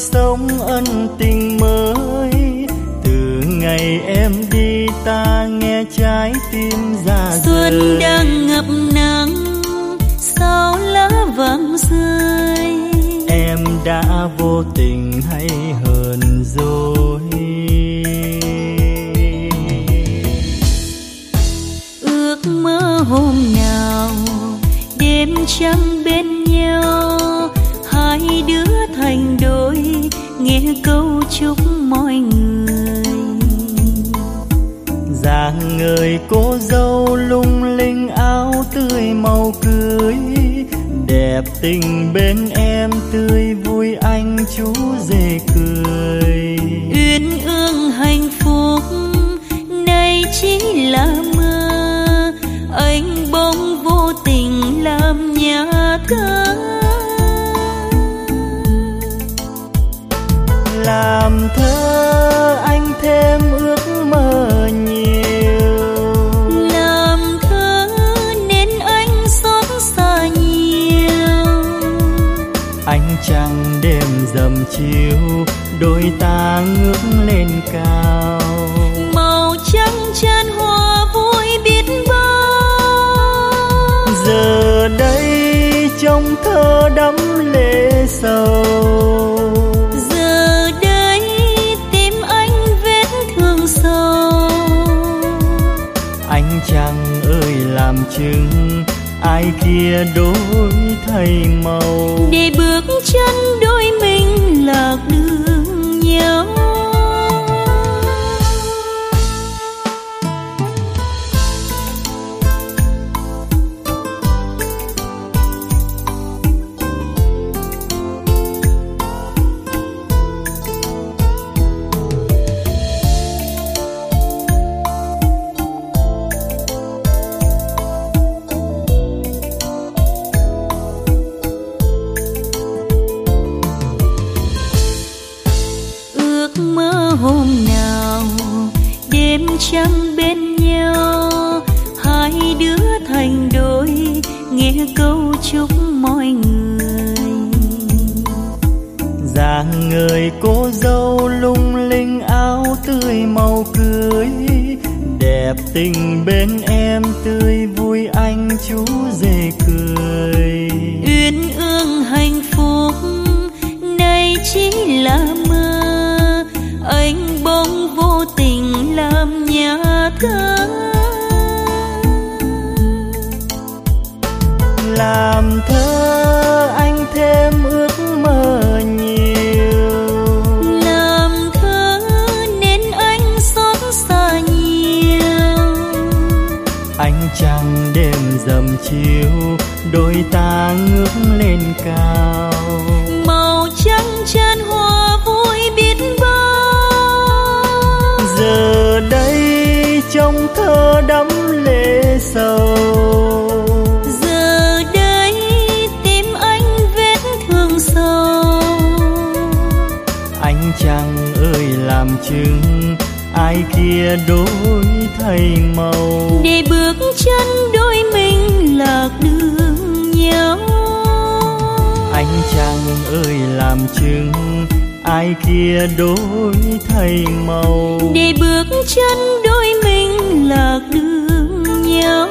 sống ân tình mới. Từ ngày em đi ta nghe trái tim ra xuân đang ngập nắng sao lá vàng rơi? Em đã vô tình hay hờn dỗi ước mơ hôm nào đêm trăng câu chúc mọi người. Dáng người cô dâu lung linh áo tươi màu cưới, đẹp tình bên em tươi vui anh chú rể cười. Chiều đôi ta ngước lên cao. Màu trắng chan hoa vui biết bao. Giờ đây trong thơ đắm lệ sầu. Giờ đây tim anh vết thương sâu. Ánh trăng ơi làm chứng ai kia đổi thay màu. Để bước lên cao. Màu trắng chan hoa vui biết bao. Giờ đây trong thơ đắm lệ sầu. Giờ đây tim anh vết thương sâu. Ánh trăng ơi làm chứng ai kia đổi thay màu. Để bước trăng ơi, làm chứng ai kia đổi thay màu? Để bước chân đôi mình lạc đường nhau.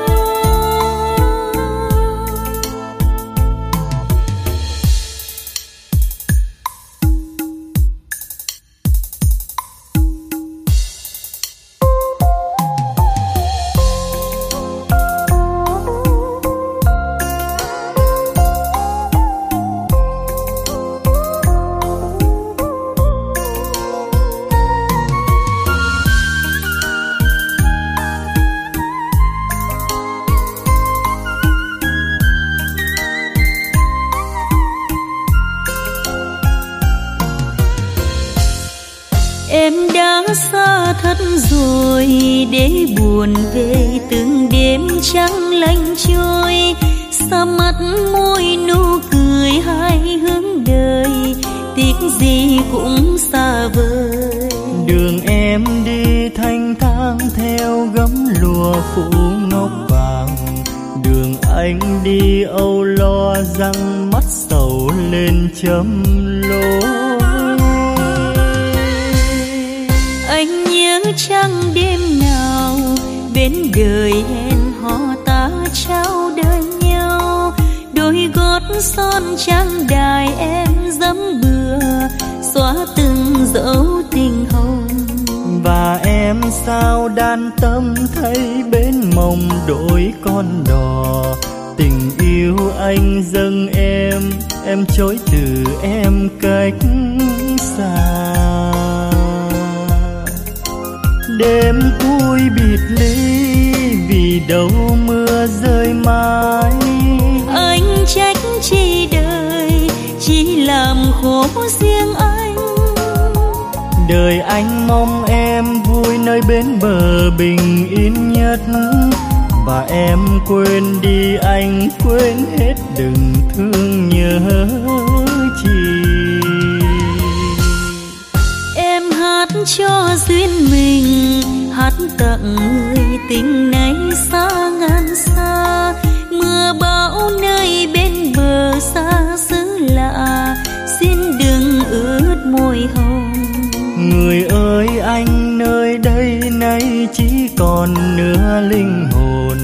còn nửa linh hồn.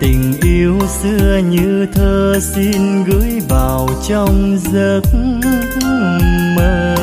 Tình yêu xưa như thơ xin gửi vào trong giấc mơ.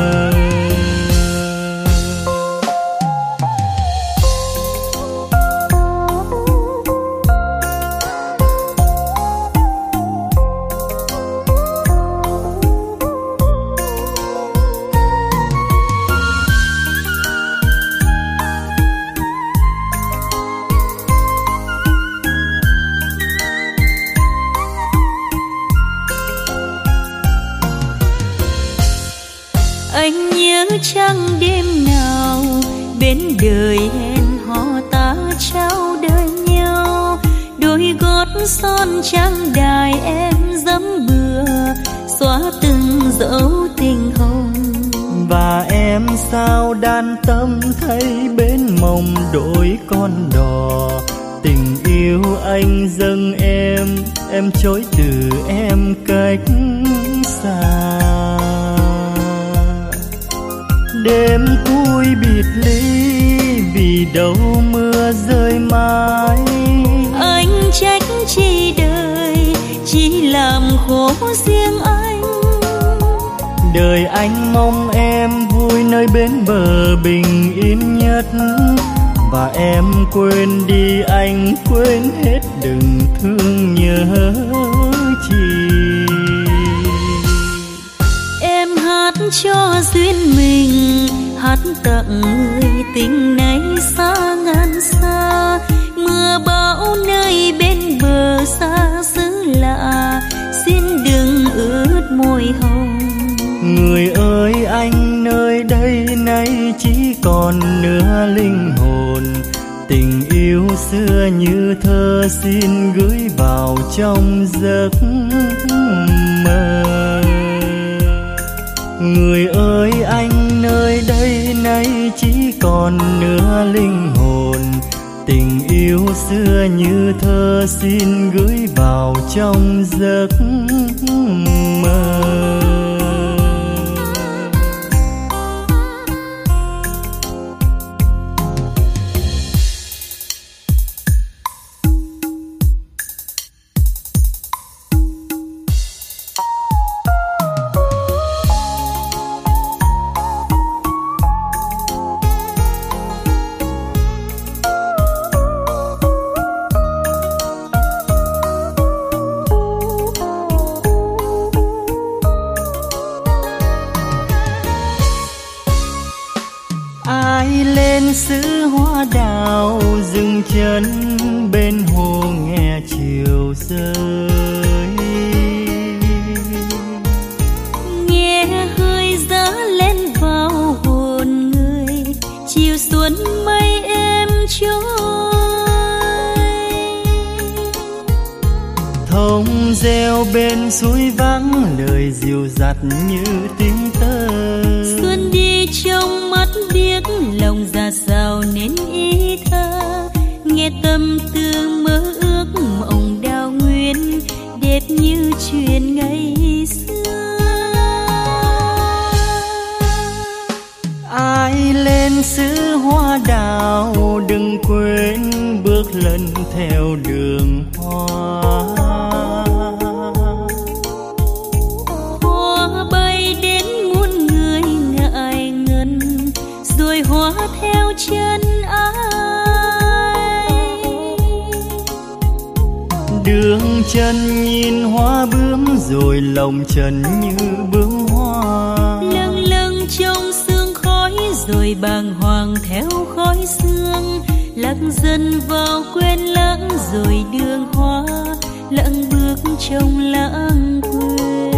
con reo bên suối vắng lời dịu dặt như tiếng tơ. Xuân đi trong mắt điếc lòng ra sao nên ý thơ. Nghe tâm tư mơ ước mộng đào nguyên đẹp như chuyện ngày xưa. Ai lên xứ hoa đào đừng quên bước lần theo đường chân nhìn hoa bướm rồi lòng trần như bướm hoa. Lâng lâng trong sương khói rồi bàng hoàng theo khói sương. Lạc dần vào quên lãng rồi đường hoa lặng bước trong lãng quên.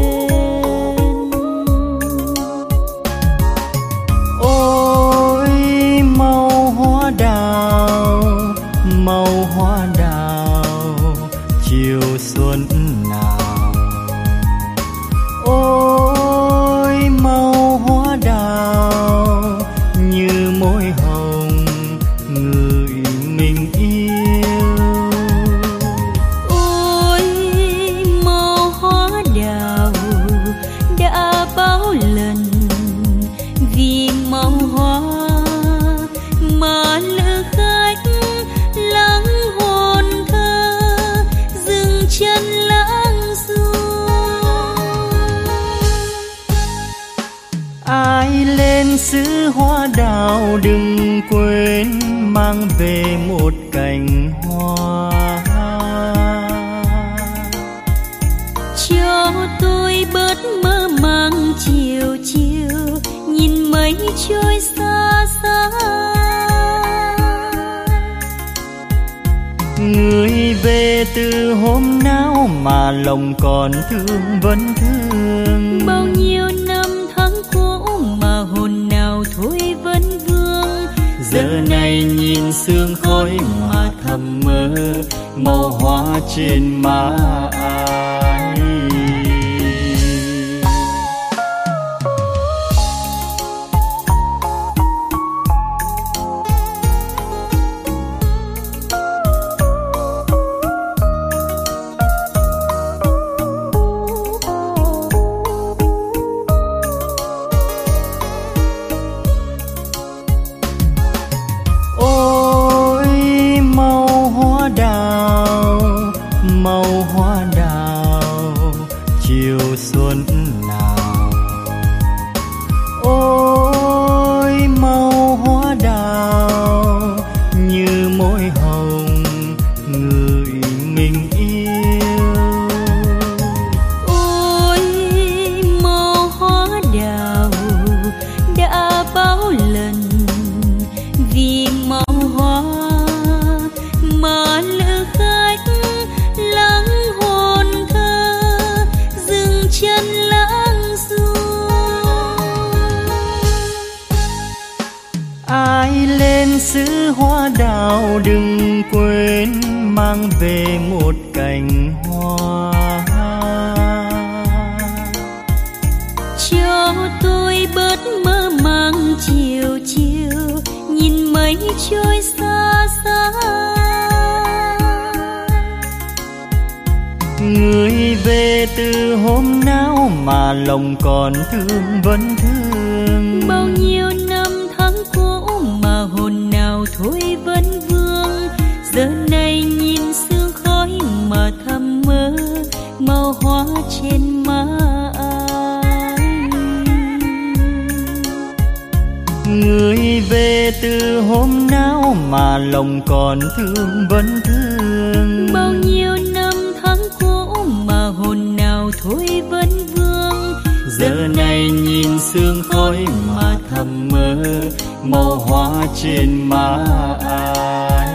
Mà lòng còn thương vẫn thương. Bao nhiêu năm tháng cũ mà hồn nào thôi vẫn vương. Giờ này nhìn sương khói mà thầm mơ màu hoa trên má ai mang về một cành hoa. Cho tôi bớt mơ màng chiều chiều nhìn mây trôi xa xa. Người về từ hôm nào mà lòng còn thương vẫn thương hoa trên má ai người về từ hôm nào mà lòng còn thương vẫn thương? Bao nhiêu năm tháng cũ mà hồn nào thôi vẫn vương? Giờ này nhìn sương khói mà thầm mơ màu hoa trên má ai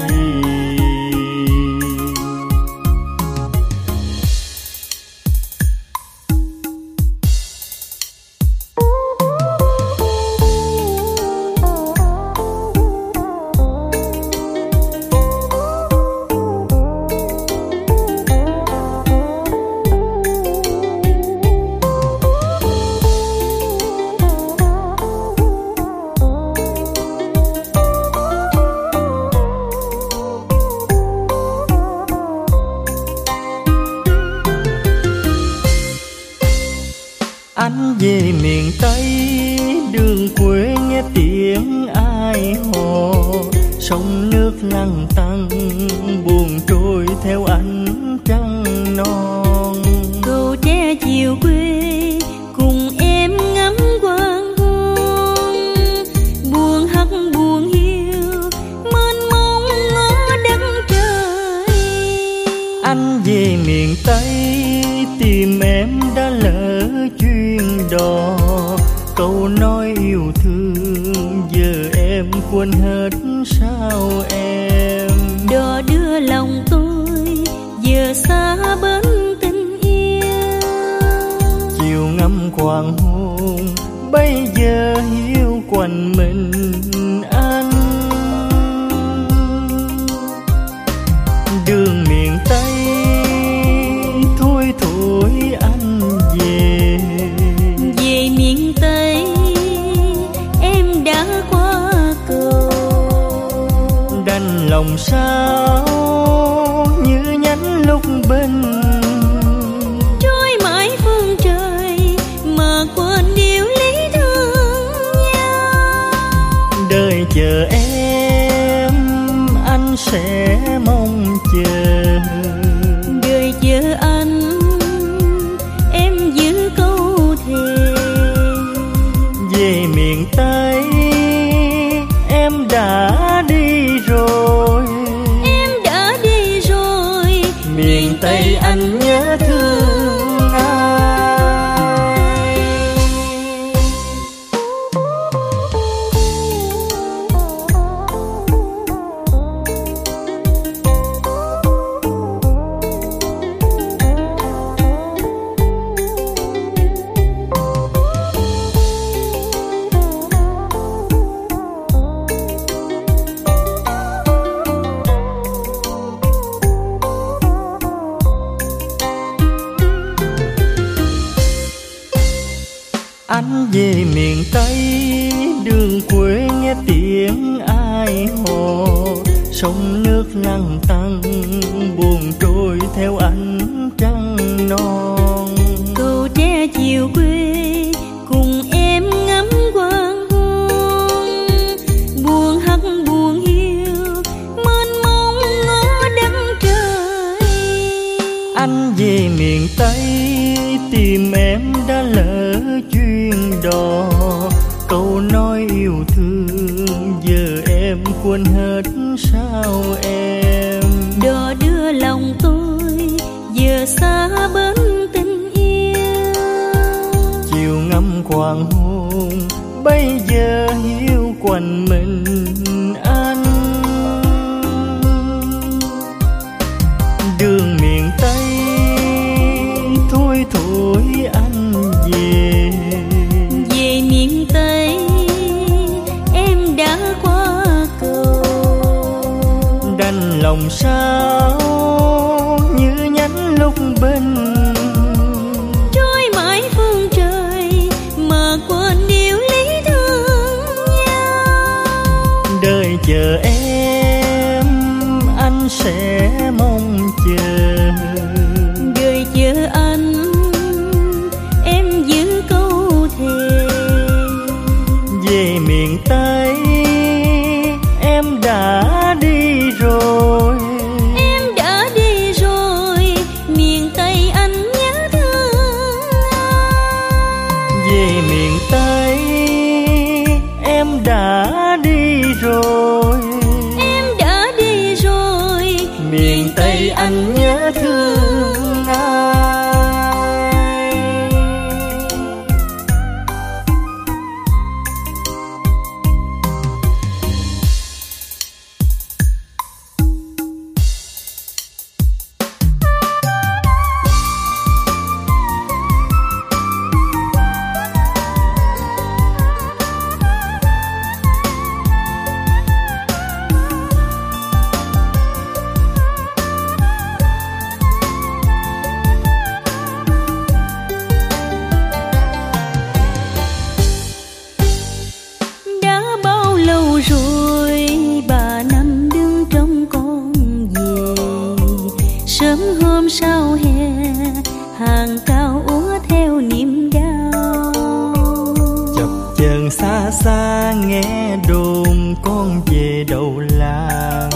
xa xa nghe đồn con về đầu làng.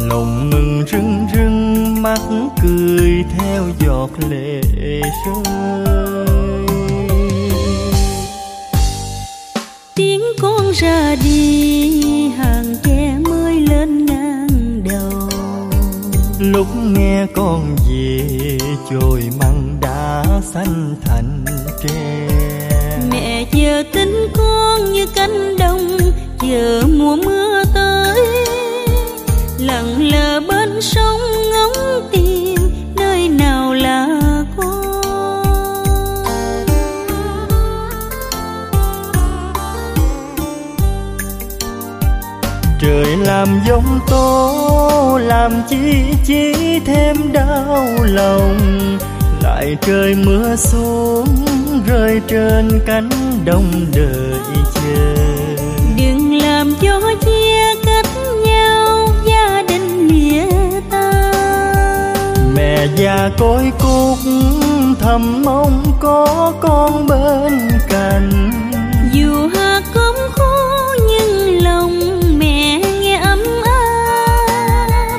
Lòng mừng rưng rưng mắt cười theo giọt lệ rơi. Tiếng con ra đi hàng tre mới lên ngang đầu. Lúc nghe con về chồi măng đã xanh thành tre giờ tính con như cánh đồng chờ mùa mưa tới. Lặng lờ bên sông ngóng tìm, nơi nào là con? Trời làm giông tố, làm chi chi thêm đau lòng. Lại trời mưa xuống, rơi trên cánh đồng đợi chờ. Đừng làm cho chia cách nhau gia đình lìa ta. Mẹ già côi cúc thầm mong có con bên cạnh. Dù hà cống khô nhưng lòng mẹ nghe ấm áp.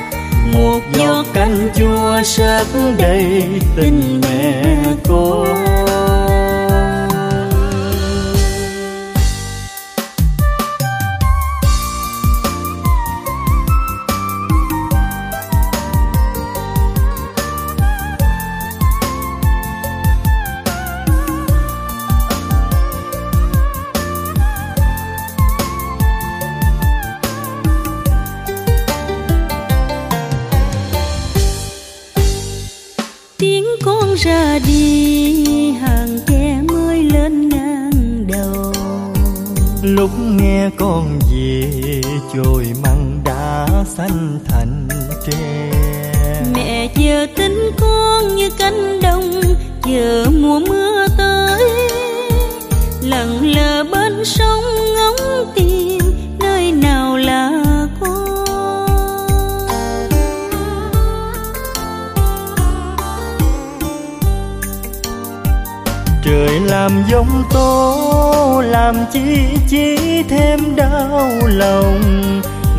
Một giọt canh chua sắc đầy tình mẹ con lúc nghe con về, chồi măng đã xanh thành tre. Mẹ chờ tính con như cánh đồng, chờ mùa mưa tới. Lặng lờ bên sông ngóng tìm làm giông tố làm chi chi thêm đau lòng.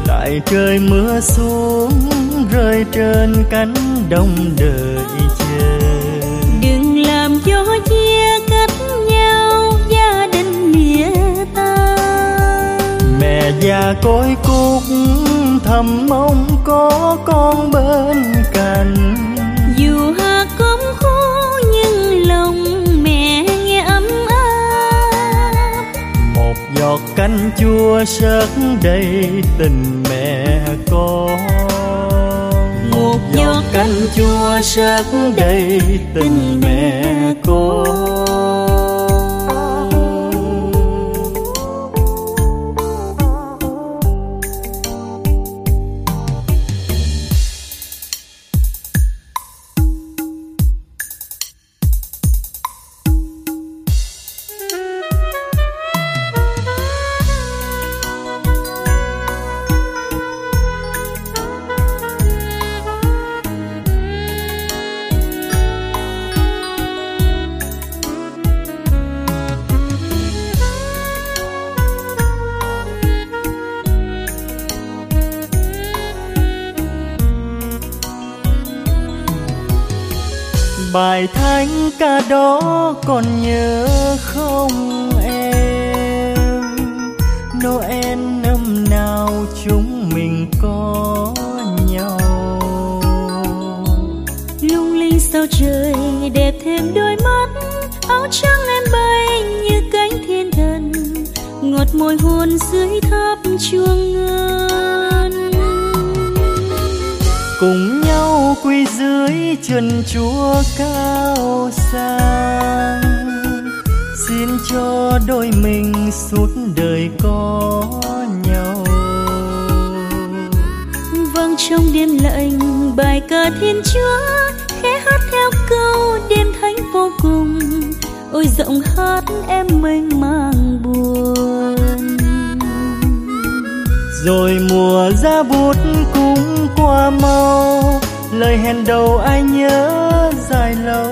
Lại trời mưa xuống rơi trên cánh đồng đợi chờ. Đừng làm cho chia cách nhau gia đình lìa ta. Mẹ già côi cúc thầm mong có con bên cạnh canh chua sắc đầy tình mẹ con. Một giọt canh chua sắc đầy tình mẹ con ca đó còn nhớ không em? Noel năm nào chúng mình có nhau? Lung linh sao trời đẹp thêm đôi mắt? Áo trắng em bay như cánh thiên thần, ngọt môi hôn dưới tháp chuông ngân. Cùng nhau quy dưới chân chúa cao sang xin cho đôi mình suốt đời có nhau. Vang trong đêm lạnh bài ca thiên chúa khẽ hát theo câu đêm thánh vô cùng. Ôi giọng hát em mênh mang buồn. Rồi mùa ra bút cũng qua mau lời hẹn đầu ai nhớ dài lâu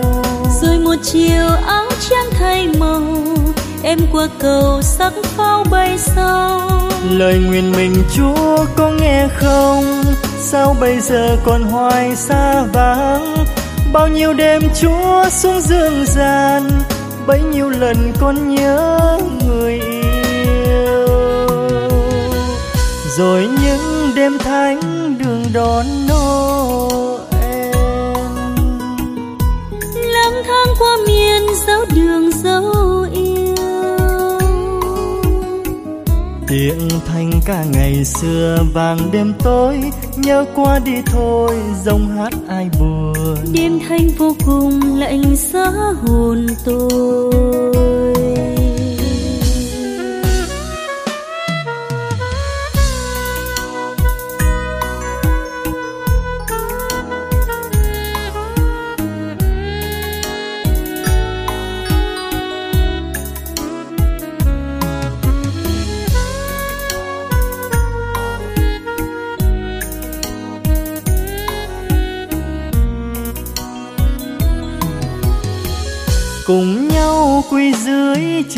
chiều áo trắng thay màu, em qua cầu sắc pháo bay sau lời nguyện mình chúa có nghe không? Sao bây giờ còn hoài xa vắng? Bao nhiêu đêm chúa xuống dương gian, bấy nhiêu lần con nhớ người yêu. Rồi những đêm thánh đường đón đường dấu yêu. Tiếng thanh ca ngày xưa vàng đêm tối nhớ qua đi thôi dòng hát ai buồn. Đêm thanh vô cùng lạnh giá hồn tôi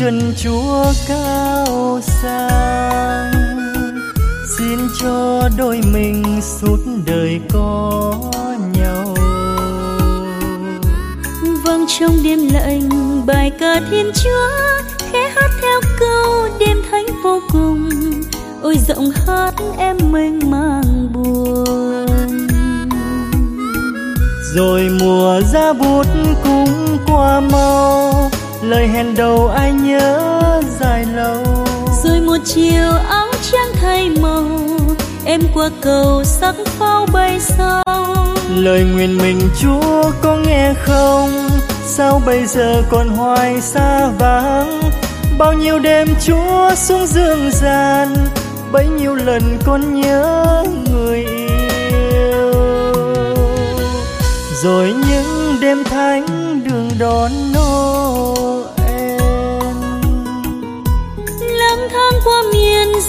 chân chúa cao sang xin cho đôi mình suốt đời có nhau. Vang trong đêm lạnh bài ca thiên chúa khẽ hát theo câu đêm thánh vô cùng. Ôi giọng hát em mênh mang buồn. Rồi mùa ra bút cũng qua mau lời hẹn đầu ai nhớ dài lâu. Rồi một chiều áo trắng thay màu em qua cầu sắc pháo bay sau lời nguyện mình chúa có nghe không? Sao bây giờ còn hoài xa vắng? Bao nhiêu đêm chúa xuống dương gian bấy nhiêu lần con nhớ người yêu. Rồi những đêm thánh đường đón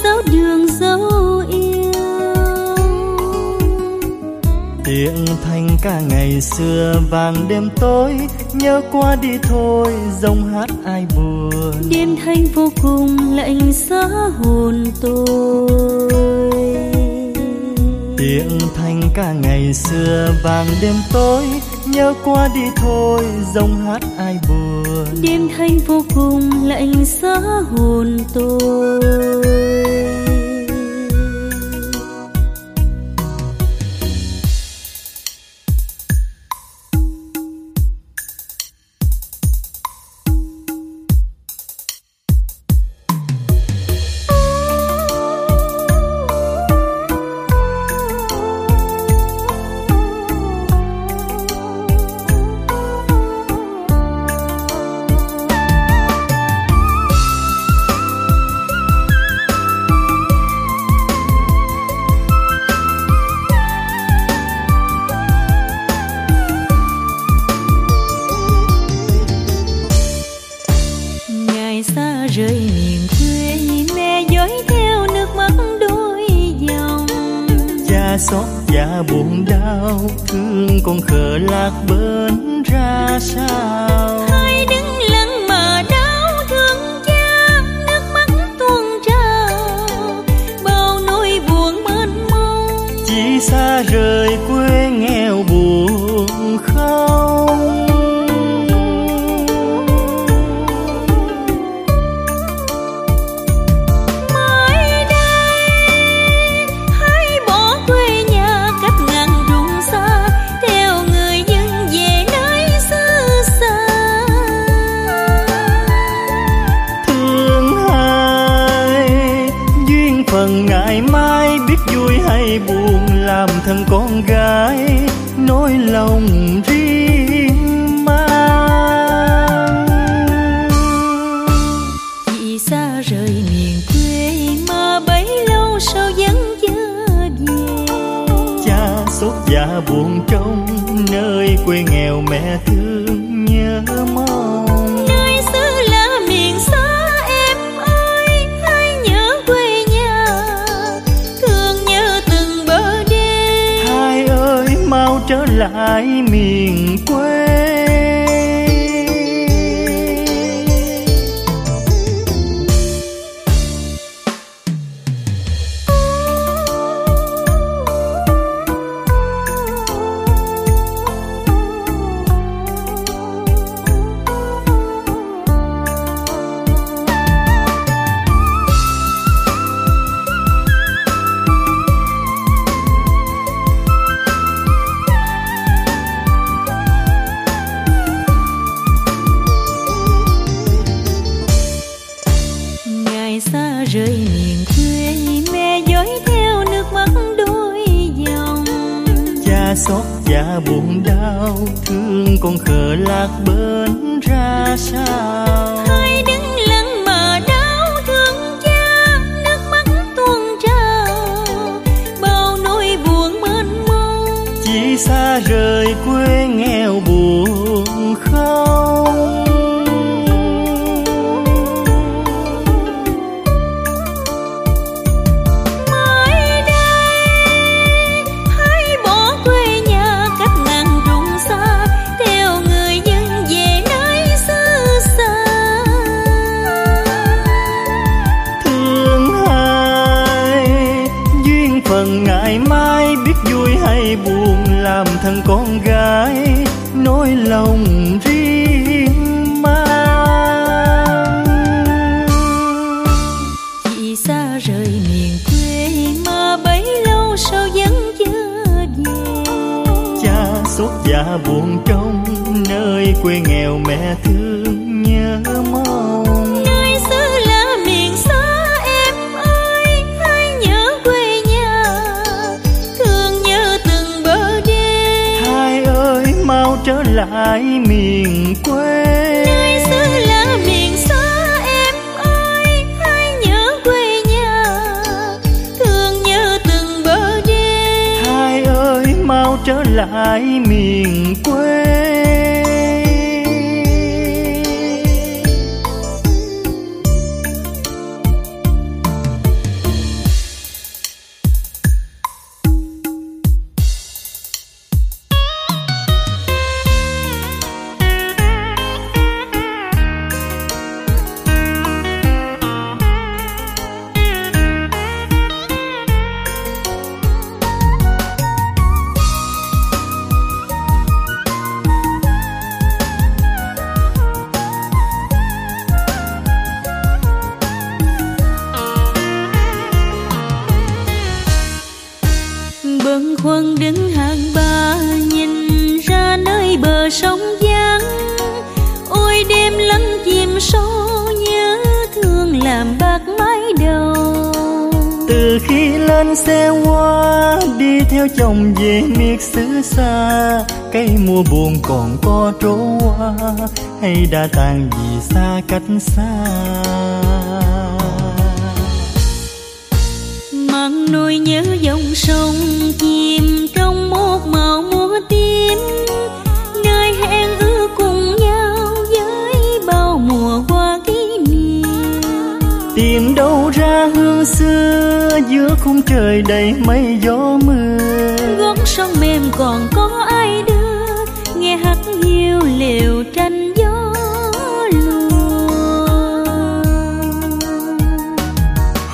dấu đường dấu yêu. Tiếng thanh ca ngày xưa vàng đêm tối nhớ qua đi thôi dòng hát ai buồn. Đêm thanh vô cùng lạnh giá hồn tôi. Tiếng thanh ca ngày xưa vàng đêm tối nhớ qua đi thôi dòng hát ai buồn. Đêm thanh vô cùng lạnh giá hồn tôi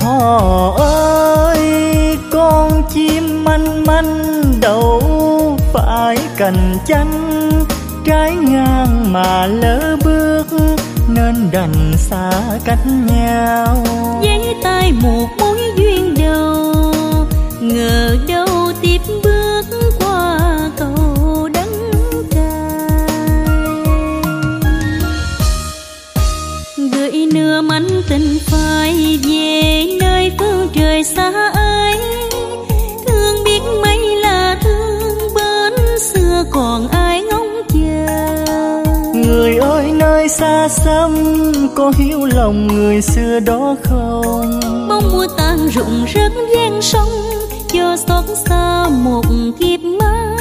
họ ơi, con chim manh manh đâu phải cành chanh. Trái ngang mà lỡ bước nên đành xa cách nhau. Giấy tay một mối duyên đầu ngờ đâu tiếp bước qua cầu đắng cay. Gửi nửa mảnh tình phai về xa ấy. Thương biết mấy là thương bên xưa còn ai ngóng chờ. Người ơi nơi xa xăm có hiểu lòng người xưa đó không? Bông mùa tan rụng rớt gian sông cho xót xa một kiếp mắt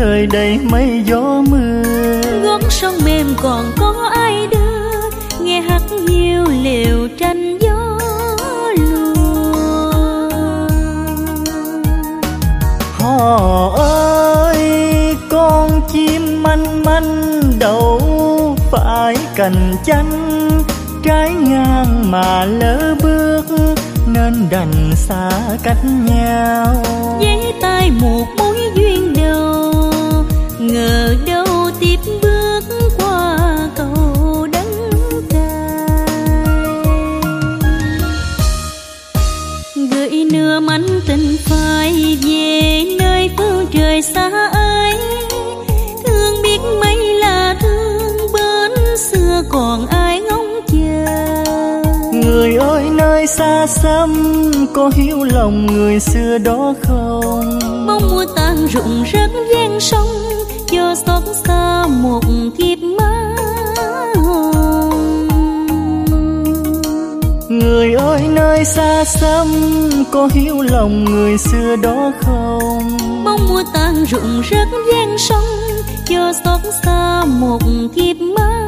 trời đầy mây gió mưa. Gót sông mềm còn có ai đưa? Nghe hát hiu liều tranh gió lùa. Họ ơi con chim manh manh đâu phải cành chanh. Trái ngang mà lỡ bước nên đành xa cách nhau. Giấy tay một mối duyên đầu ngờ đâu tiếp bước qua cầu đắng cay. Gửi nửa mảnh tình phai về nơi phương trời xa ấy. Thương biết mấy là thương bến xưa còn ai ngóng chờ. Người ơi nơi xa xăm có hiểu lòng người xưa đó không? Mong mùa tan rụng rớt gian sông xót xa một kiếp má Người ơi nơi xa xăm Có hiểu lòng người xưa đó không? Bóng mùa tan rụng rớt gian sông Cho xót xa một kiếp mơ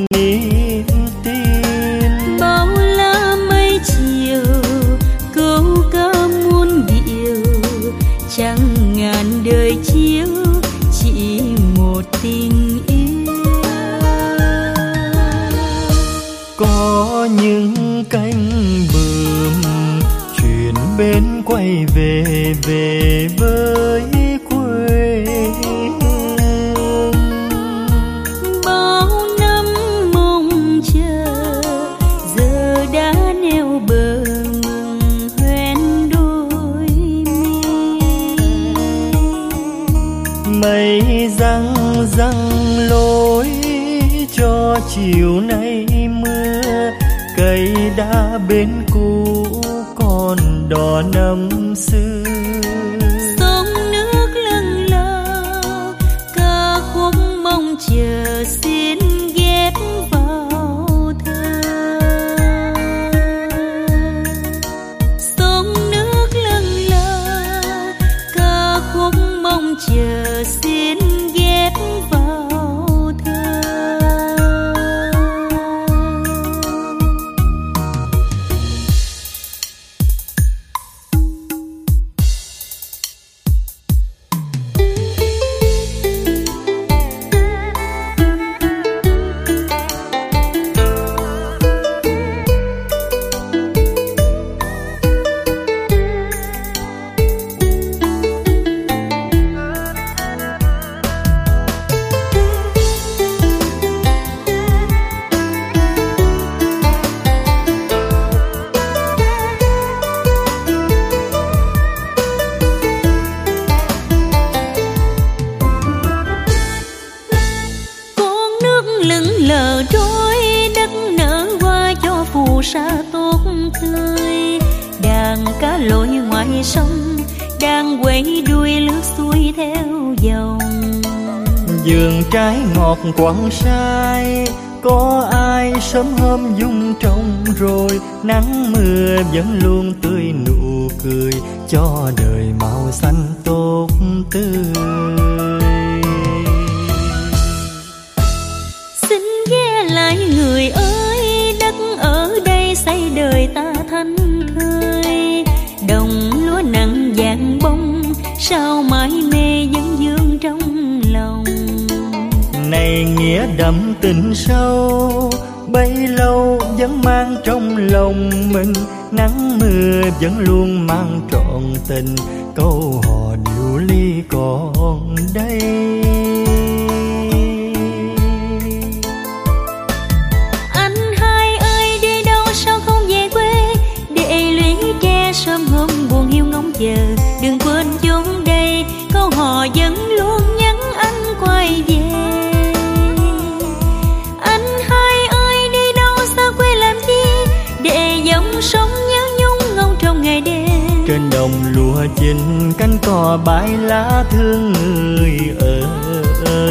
நீ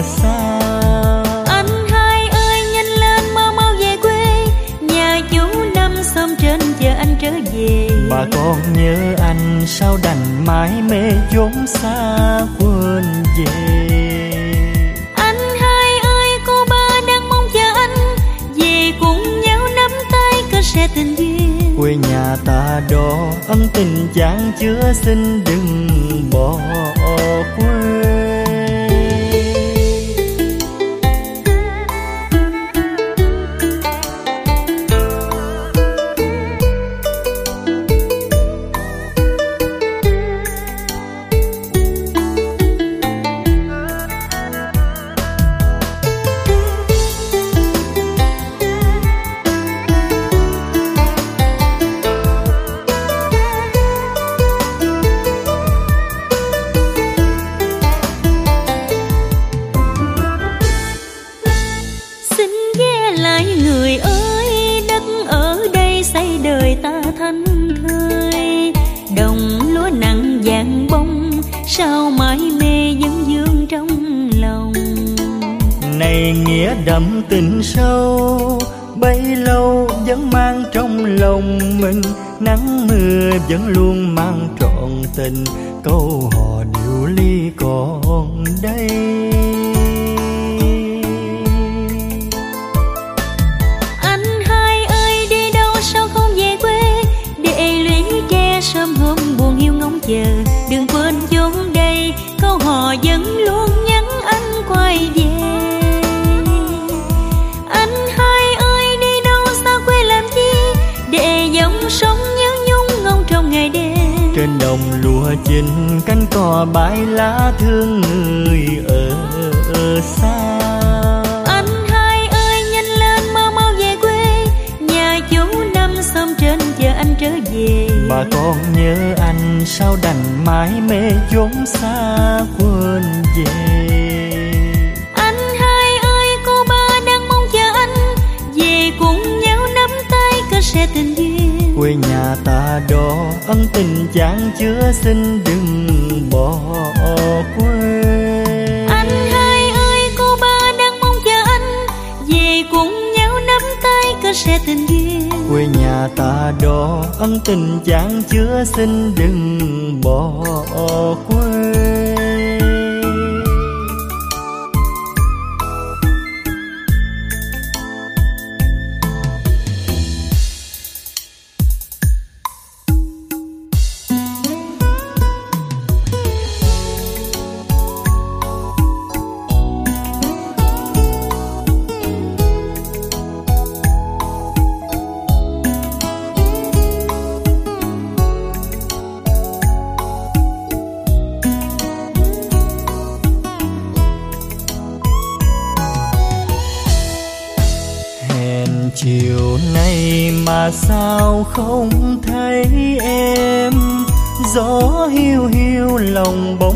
xa. Anh hai ơi nhanh lên mau mau về quê. Nhà chú năm xóm trên chờ anh trở về. Bà con nhớ anh sao đành mãi mê chốn xa quên về. Tình duyên. Quê nhà ta đó ân tình chàng chưa xin đừng bỏ quên.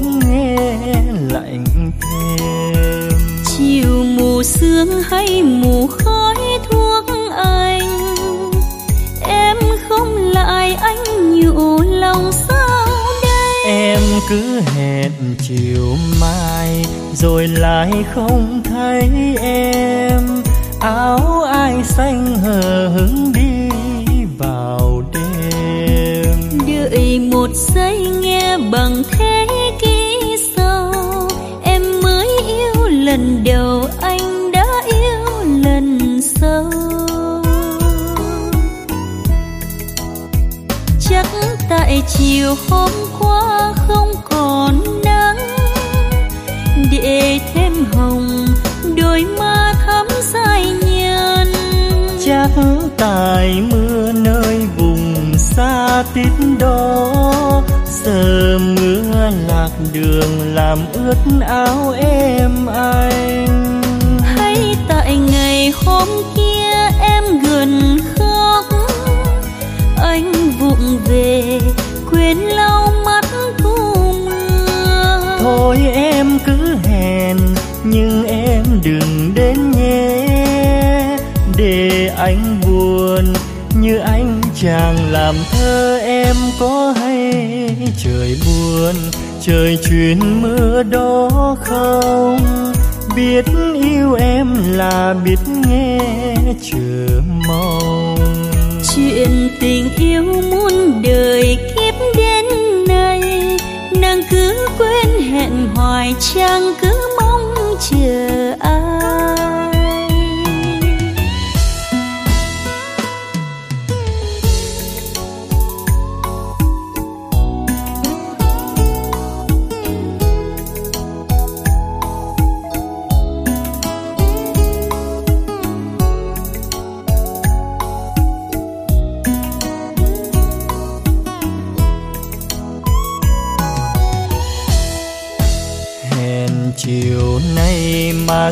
Bỗng nghe lạnh thêm. Chiều mù sương hay mù khói thuốc anh em không lại anh nhủ lòng sao đây? Em cứ hẹn chiều mai rồi lại không thấy em. Áo ai xanh hờ hững đi vào đêm. Đợi một giây nghe bằng thế chiều hôm qua không còn nắng. Để thêm hồng đôi má thắm dài nhân chắc tại mưa nơi vùng xa tít đó giờ mưa lạc đường làm ướt áo em anh. Hay tại ngày hôm kia em gần khóc anh vụng về quên lau mắt thu mưa thôi em cứ hẹn nhưng em đừng đến nhé. Để anh buồn như anh chàng làm thơ em có hay. Trời buồn trời chuyên mưa đó không? Biết yêu em là biết nghe chờ mong. Chuyện tình yêu muôn đời quên hẹn hoài chàng cứ mong chờ.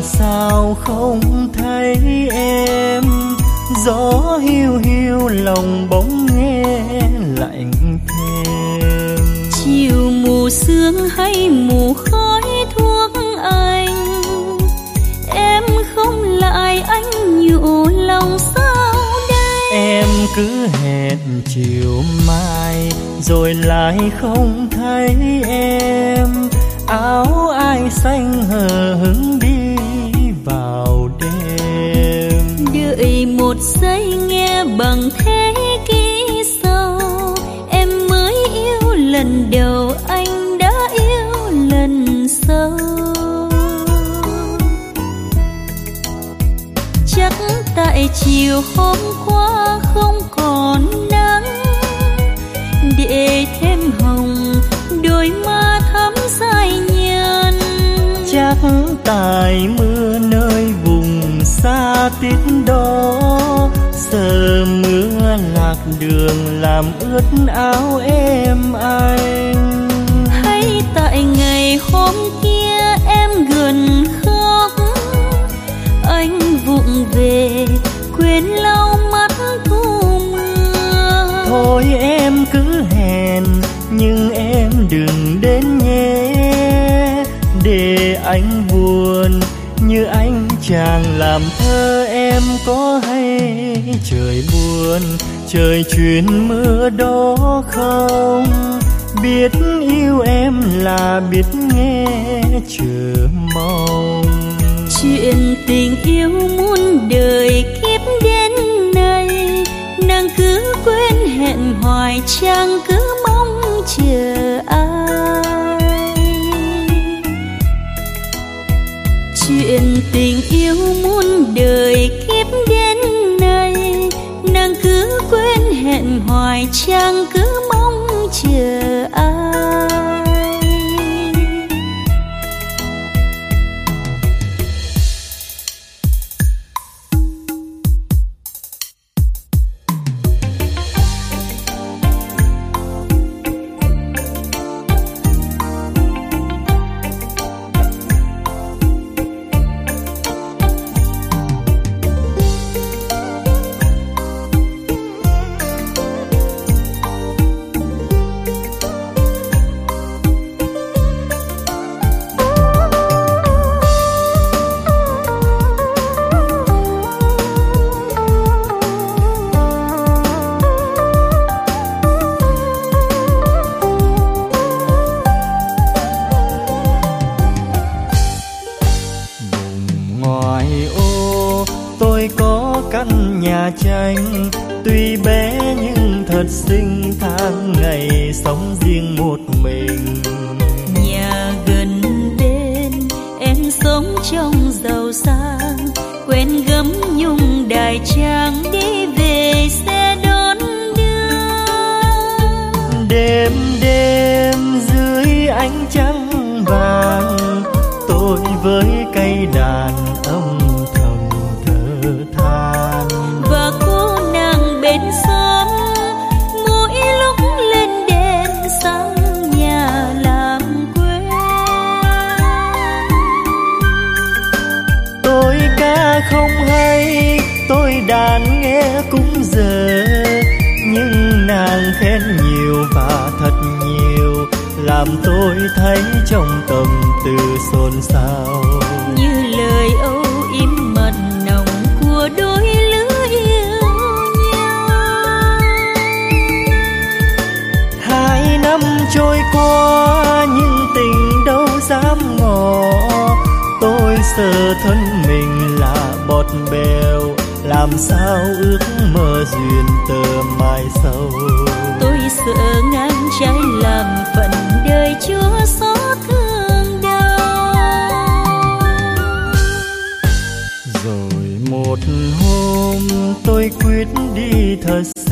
Sao không thấy em? Gió hiu hiu lòng bỗng nghe lạnh thêm. Chiều mù sương hay mù khói thuốc anh em không lại anh nhủ lòng sao đây? Em cứ hẹn chiều mai rồi lại không thấy em. Áo ai xanh hờ hững một giây nghe bằng thế ký sâu em mới yêu lần đầu, anh đã yêu lần sau. Chắc tại chiều hôm qua không còn nắng, để thêm hồng đôi má thắm dài nhân chắc tại mưa xa tít đó sợ mưa lạc đường làm ướt áo em anh. Hay tại ngày hôm kia em gần khóc anh vụng về quên lau mắt thu mưa. Thôi em cứ hẹn nhưng em đừng đến nhé. Để anh buồn như anh chàng làm thơ em có hay trời buồn, trời chuyển mưa đó không? Biết yêu em là biết nghe chờ mong. Chuyện tình yêu muôn đời kiếp đến nay, nàng cứ quên hẹn hoài, chàng cứ mong chờ.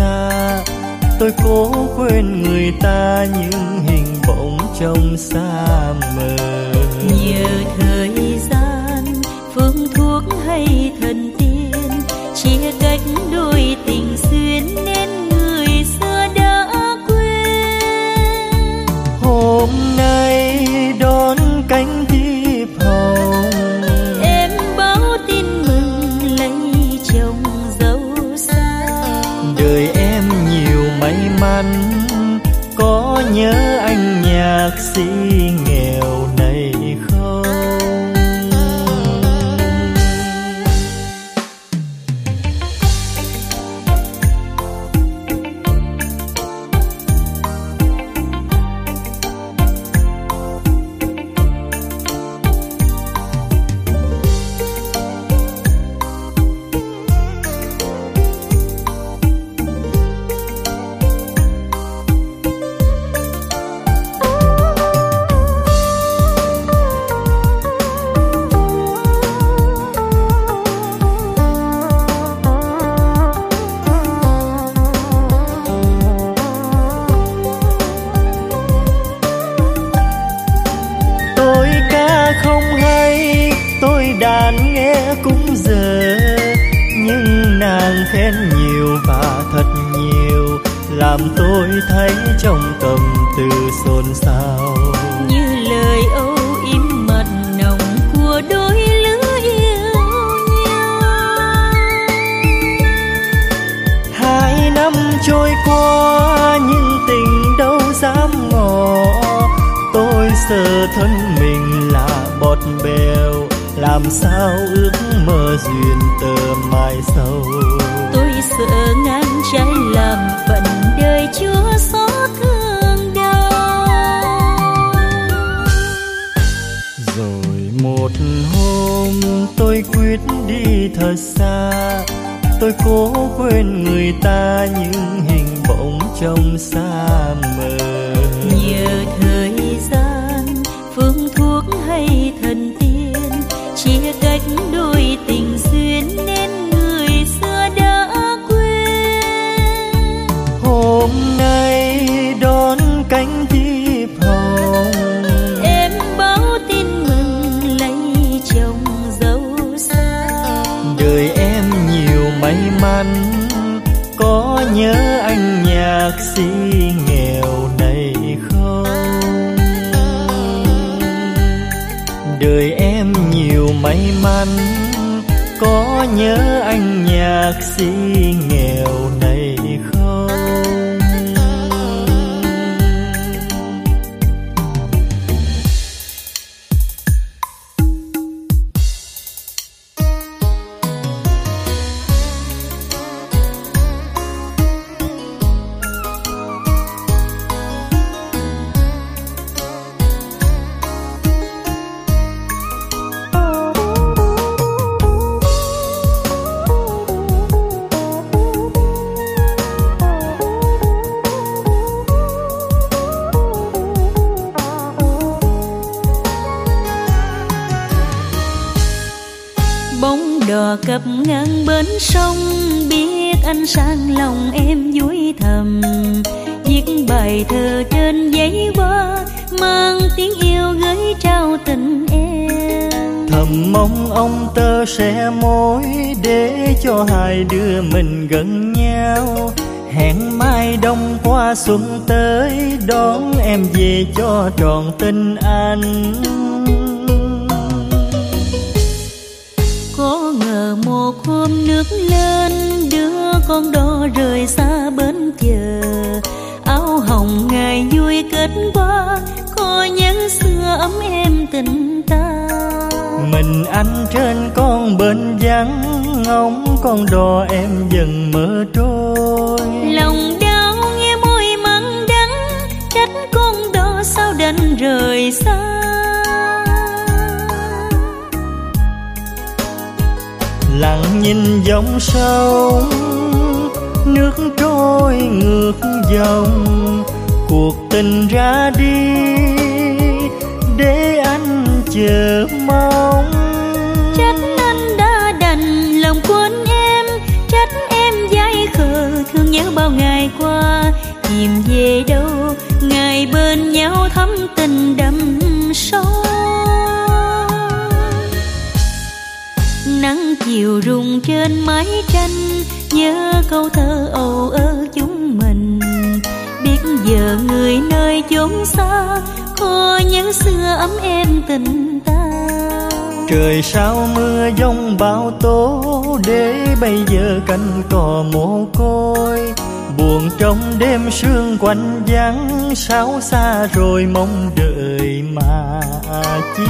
Xa tôi cố quên người ta nhưng hình bóng trong xa mờ. Nhờ thời gian phương thuốc hay thần tiên chia cách đôi tình xuyên nên người xưa đã quên. Hôm nay see gặp cập ngang bến sông, biết anh sang lòng em vui thầm. Viết bài thơ trên giấy qua mang tiếng yêu gửi trao tình em. Thầm mong ông tơ sẽ mối để cho hai đứa mình gần nhau. Hẹn mai đông qua xuân tới, đón em về cho tròn tình anh. Một hôm nước lên đưa con đò rời xa bến chờ áo hồng ngày vui kết qua có nhớ xưa ấm em tình ta. Mình anh trên con bên vắng ngóng con đò em dần mơ trôi. Lòng đau nghe môi mắng đắng, trách con đò sao đành rời xa. Lặng nhìn dòng sông. Nước trôi ngược dòng, cuộc tình ra đi để anh chờ mong. Trách anh đã đành lòng quên em trách em dại khờ thương nhớ bao ngày qua. Tìm về đâu, ngày bên nhau thắm chiều rung trên mái tranh, nhớ câu thơ âu ơ chúng mình. Biết giờ người nơi chốn xa, có nhớ xưa ấm êm tình ta. Trời sao mưa giông bão tố, để bây giờ cánh cò mồ côi. Buồn trong đêm sương quạnh vắng, sao xa rồi mong đợi mà chi?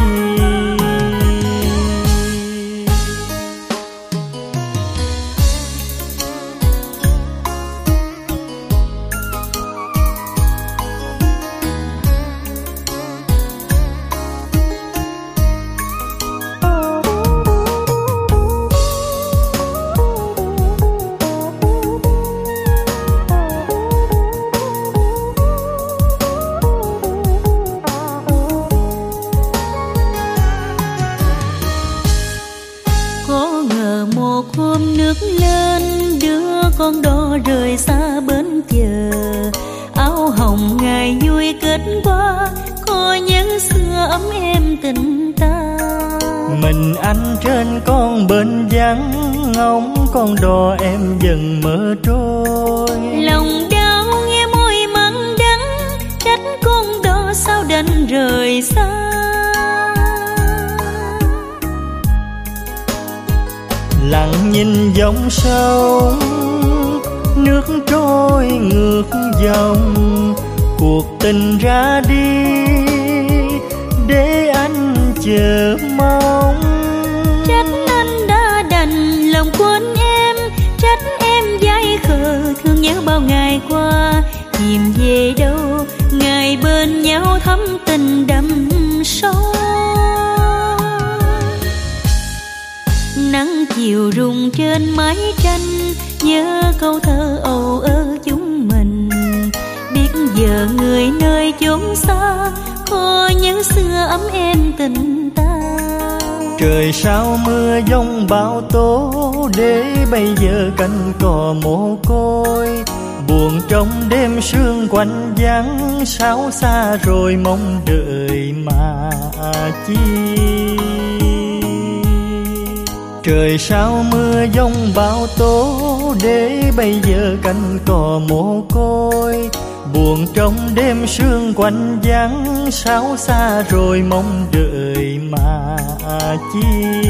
nhau thắm tình đậm sâu. Nắng chiều rung trên mái tranh, nhớ câu thơ âu ơ chúng mình. Biết giờ người nơi chốn xa cô nhớ xưa ấm em tình ta. Trời sao mưa giông bão tố, để bây giờ cánh cò mồ côi buồn trong đêm sương quanh vắng sao xa rồi mong đợi mà chi. Trời sao mưa giông bão tố, để bây giờ cánh cò mồ côi. Buồn trong đêm sương quanh vắng sao xa rồi mong đợi mà chi.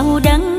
sao đắng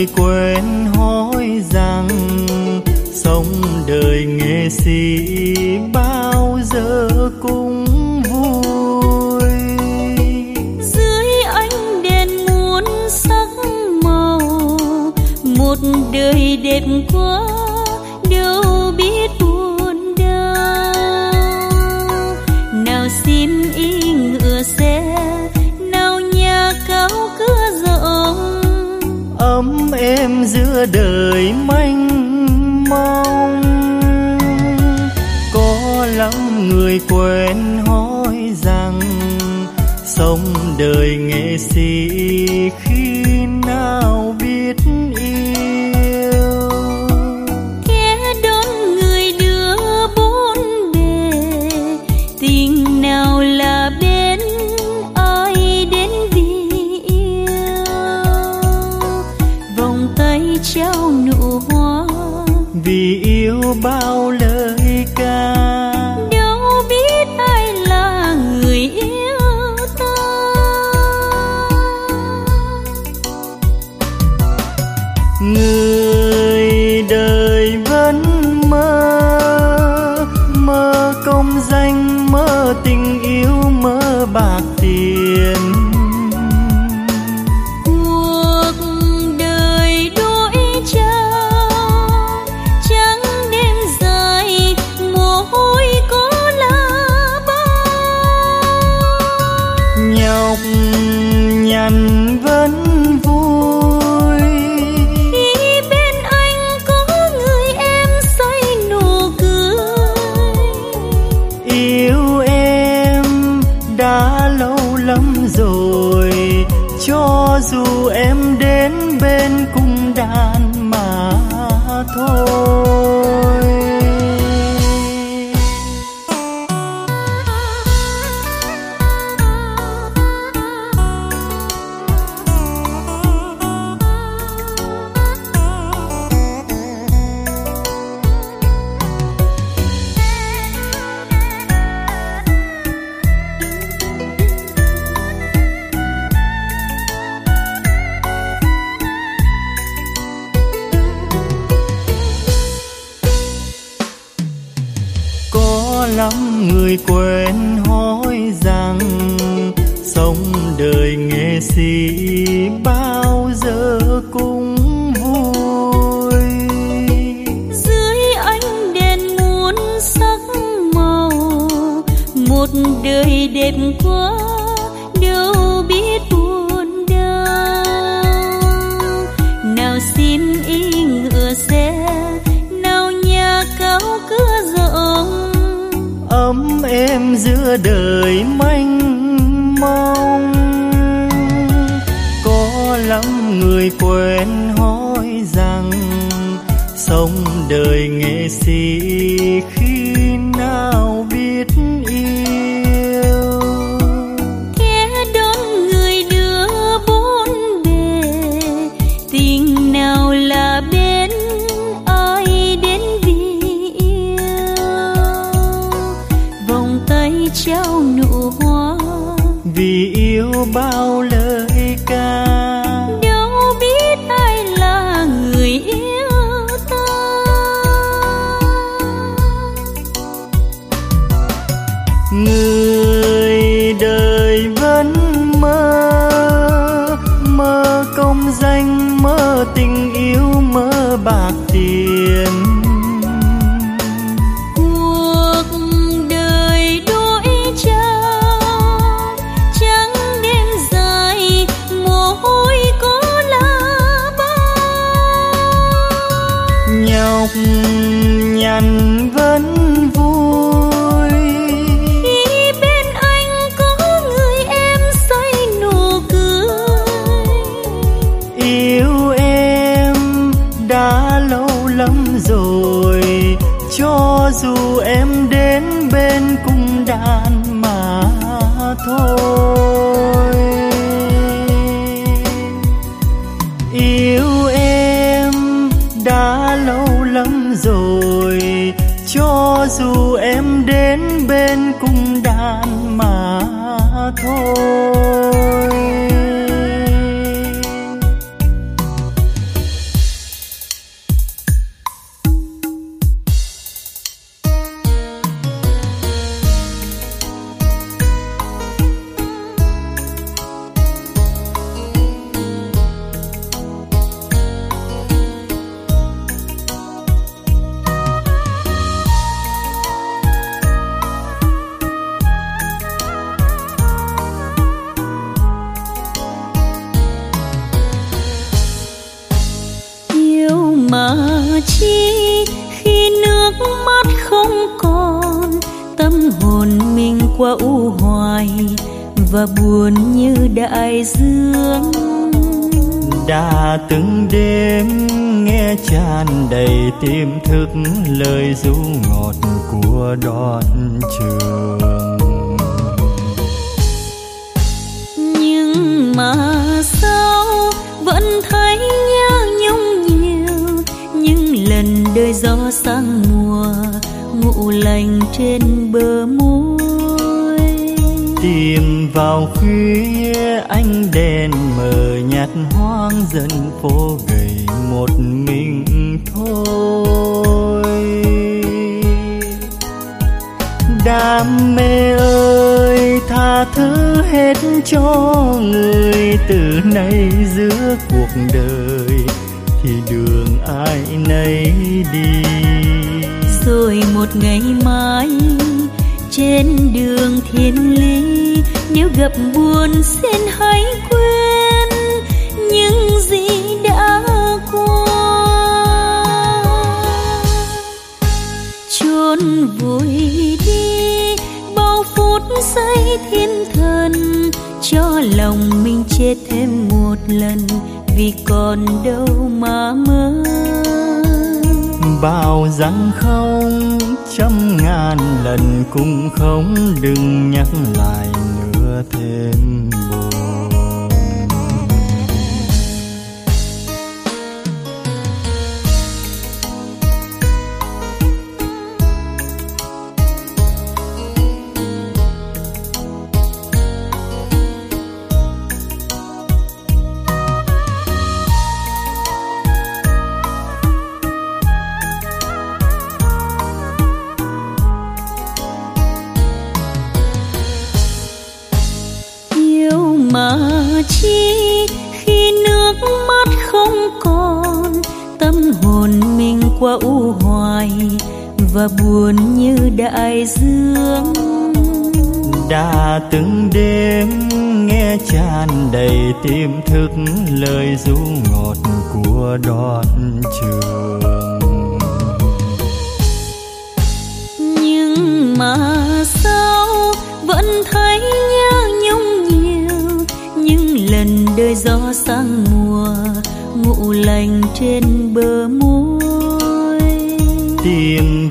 người quên hối rằng sống đời nghệ sĩ bao giờ cũng vui. Dưới ánh đèn muôn sắc màu, một đời đẹp quá giữa đời sống đời nghệ sĩ khi nào biết yêu và buồn như đại dương. Đã từng đêm nghe tràn đầy tiềm thức lời ru ngọt của đoạn trường. Nhưng mà sao vẫn thấy nhớ nhung nhiều? Những lần đời gió sang mùa ngủ lành trên bờ môi tìm vào khuya, ánh đèn mờ nhạt hoang dần phố gầy một mình thôi. Đam mê ơi, tha thứ hết cho người từ nay giữa cuộc đời. Thì đường ai nấy đi. Rồi một ngày mai trên đường thiên lý. Nếu gặp buồn xin hãy quên những gì đã qua. Chôn vùi đi, bao phút giây thiên thần, cho lòng mình chết thêm một lần, vì còn đâu mà mơ. Bao rằng không ngàn lần cũng không đừng nhắc lại nữa thêm. Buồn như đại dương. Đã từng đêm nghe tràn đầy tim thức lời ru ngọt của đoạn trường. Nhưng mà sao vẫn thấy nhớ nhung nhiều? Những lần đời gió sang mùa ngủ lành trên bờ tìm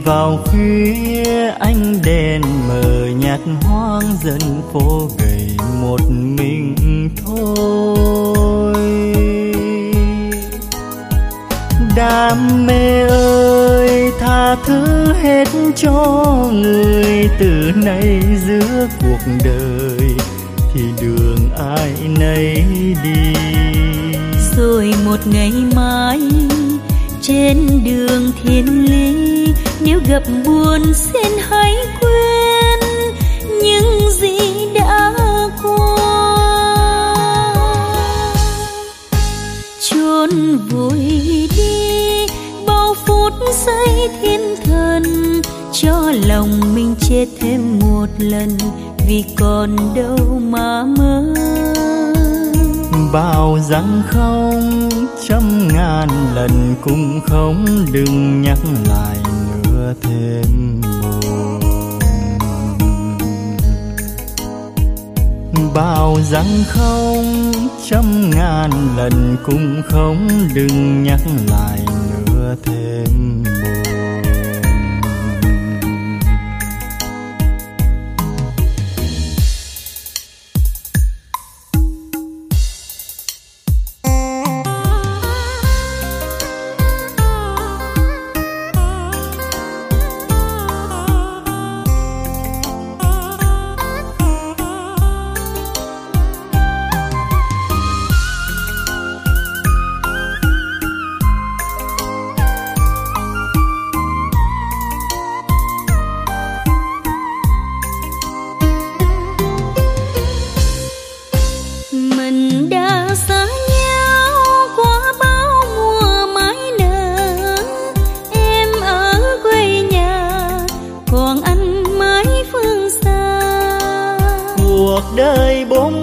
vào khuya, ánh đèn mờ nhạt hoang dần phố gầy một mình thôi. Đam mê ơi, tha thứ hết cho người. Từ nay giữa cuộc đời thì đường ai nấy đi. Rồi một ngày mai, trên đường thiên lý nếu gặp buồn xin hãy quên những gì đã qua. Chôn vùi đi, bao phút giây thiên thần, cho lòng mình chết thêm một lần, vì còn đâu mà mơ. Bao rằng không, trăm ngàn lần cũng không đừng nhắc lại thêm buồn. Bao rằng không, trăm ngàn lần cũng không đừng nhắc lại nữa thêm đời bốn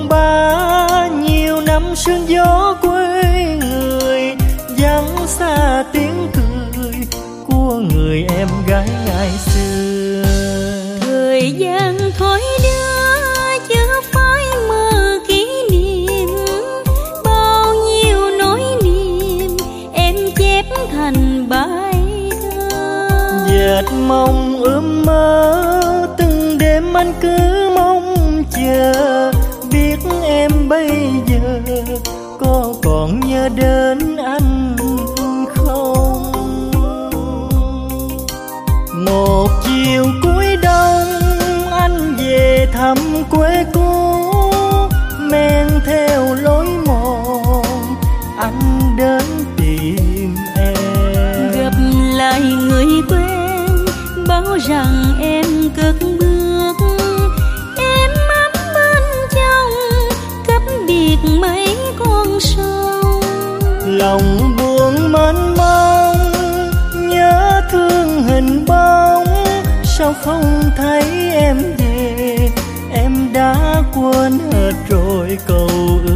sao không thấy em về? Em đã quên hết rồi cầu ước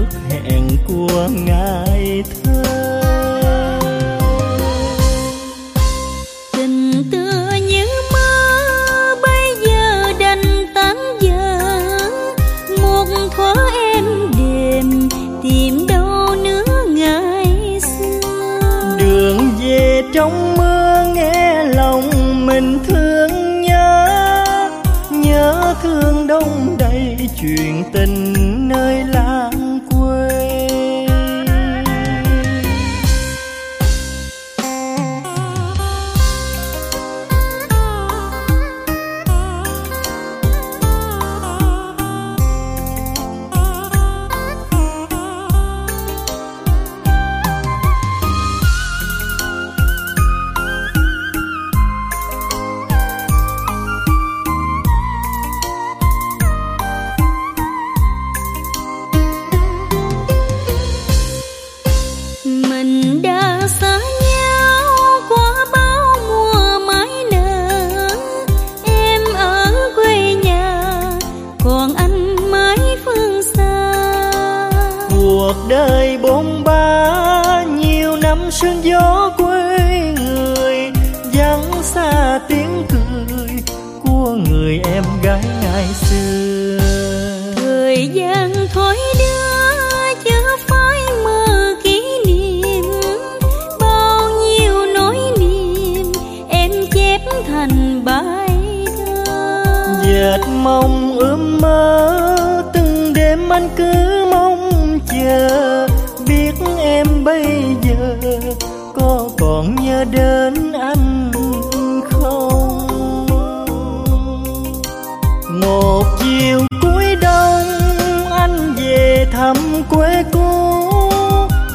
thăm quê cũ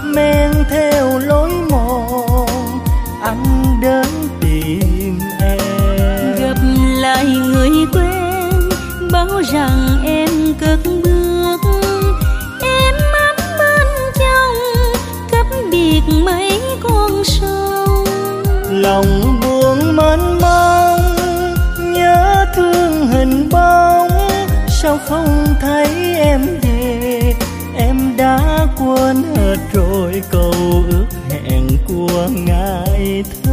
men theo lối mòn anh đến tìm em. Gặp lại người quen báo rằng em cất bước. Em ấm bên trong cách biệt mấy con sông. Lòng buồn mến mong nhớ thương hình bóng sao không thấy em Quên hết rồi câu ước hẹn của ngày thơ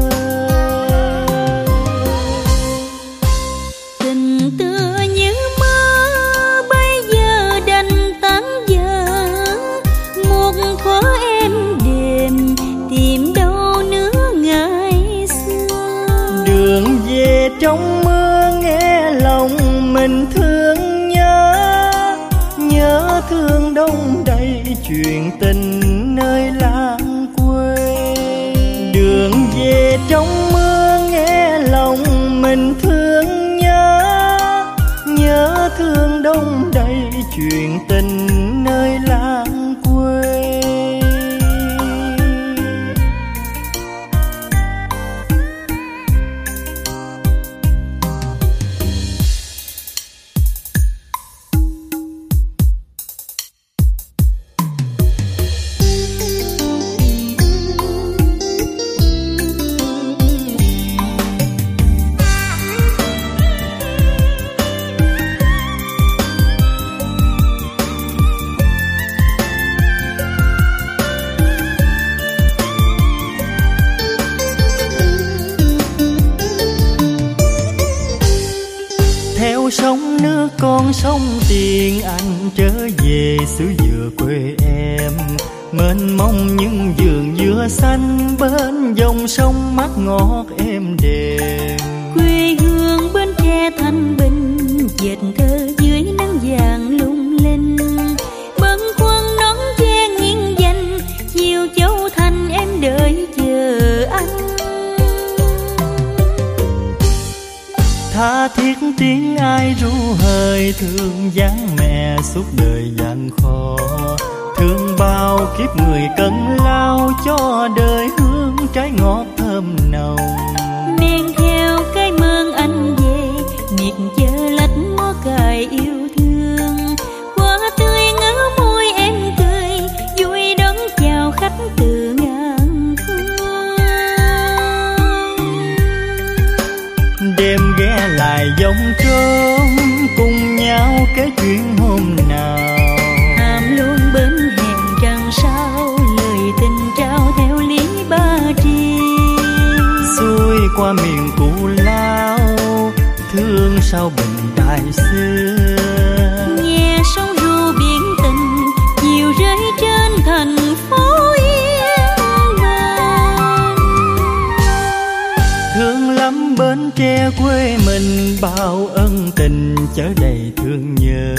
trên bao ân tình chở đầy thương nhớ.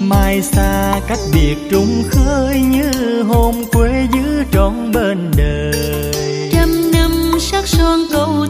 Mai xa cách biệt trùng khơi như hôm quê giữ trọn bên đời. Trăm năm sắc son câu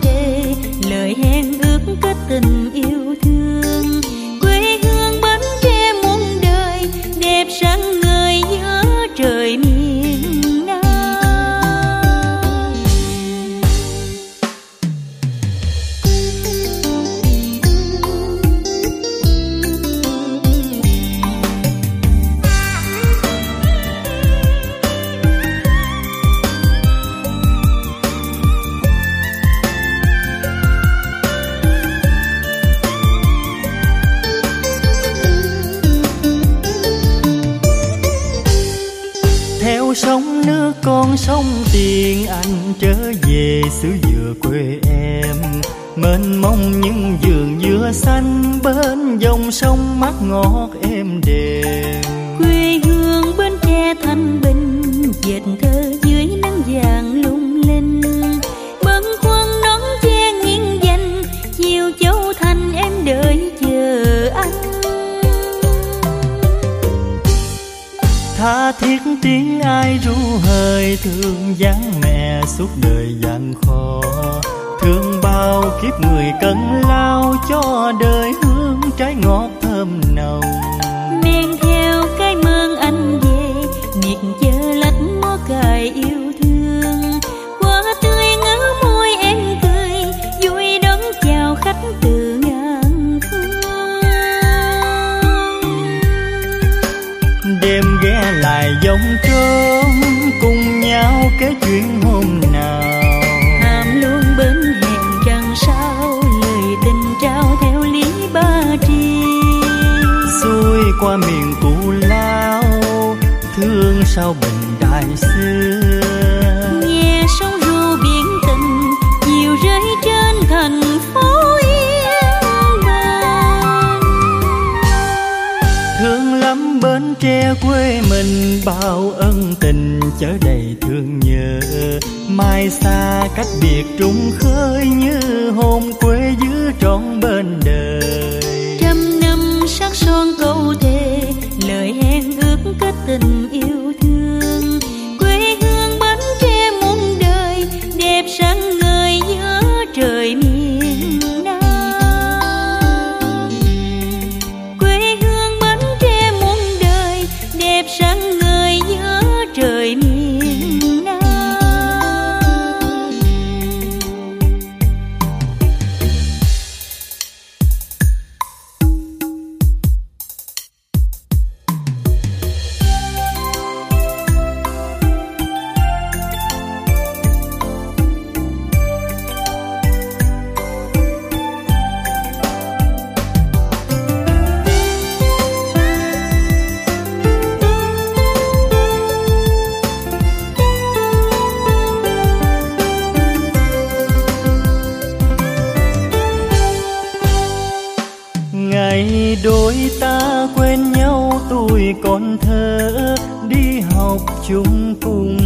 hồi còn thơ đi học chung cùng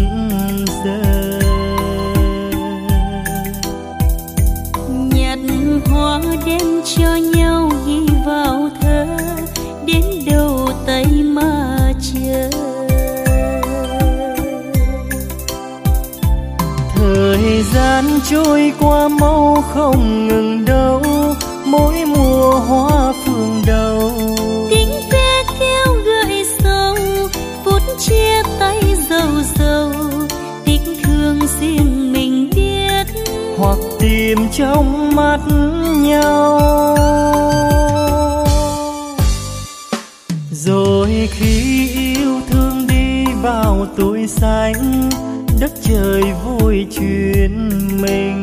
giờ. Nhặt hoa đem cho nhau ghi vào thơ, đến đầu tay mà chờ. Thời gian trôi qua mau không ngờ chìm trong mắt nhau. Rồi khi yêu thương đi vào tuổi xanh, đất trời vui chuyện mình.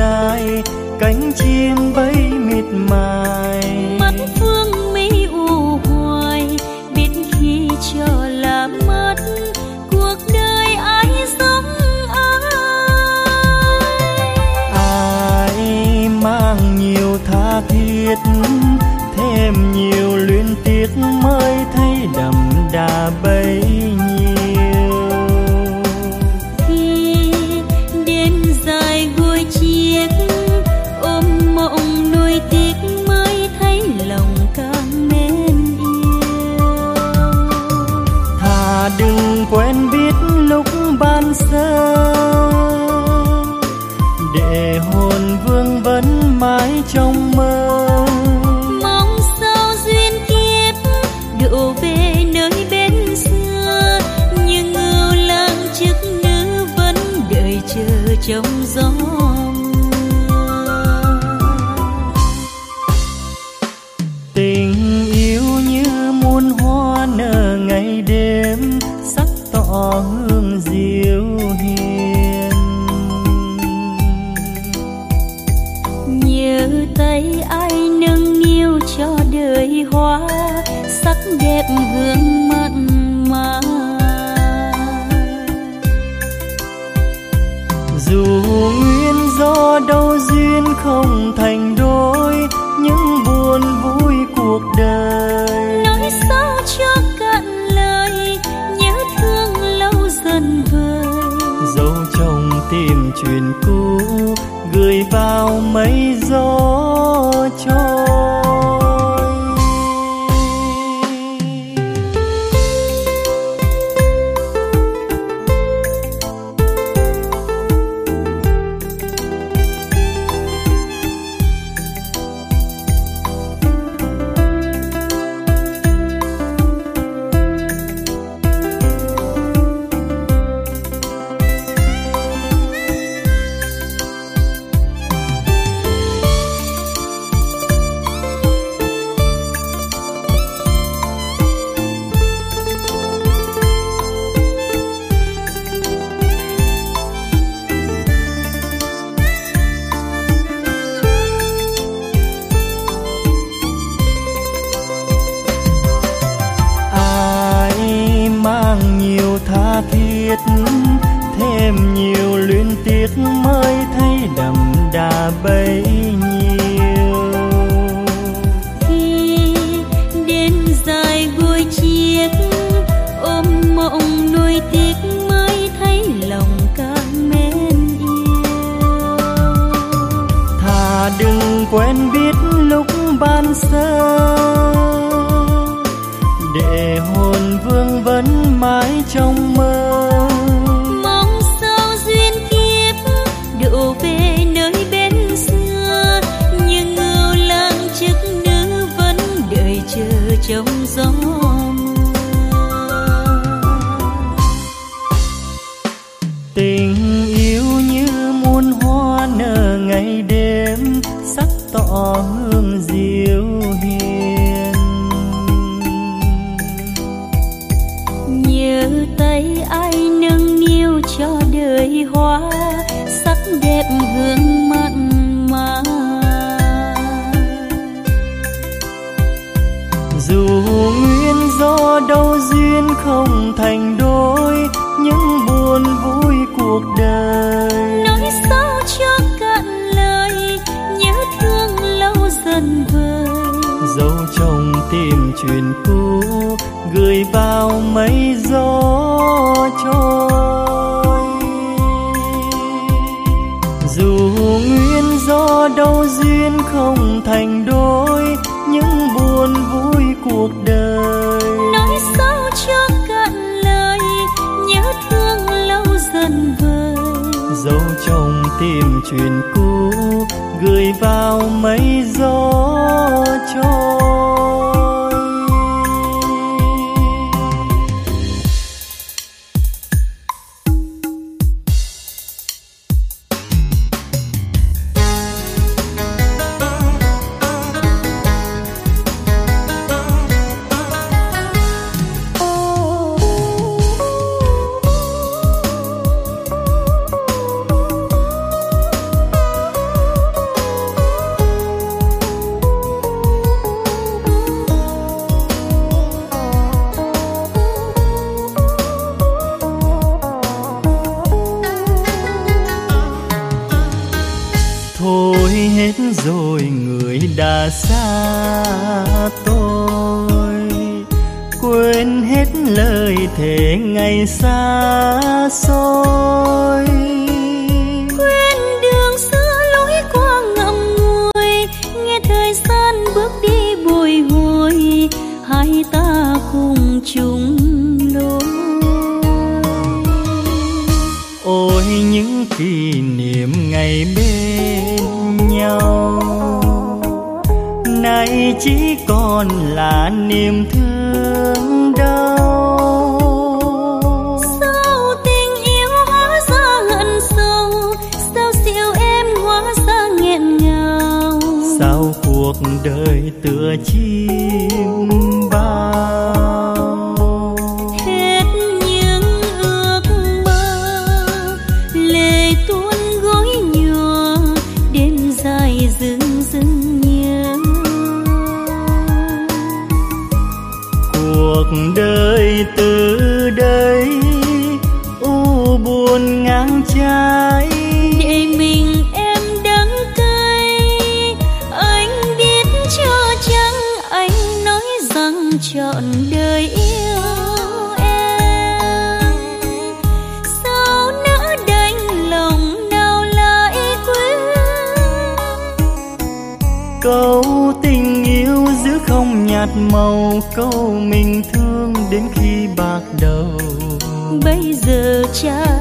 dài cánh chim bay mịt màng. kỷ niệm ngày bên nhau. Nay chỉ còn là niềm thương đau. Sao tình yêu hóa ra hận sâu sao siêu em hóa ra nghẹn ngào? Sao cuộc đời tựa chim câu mình thương đến khi bạc đầu. Bây giờ cha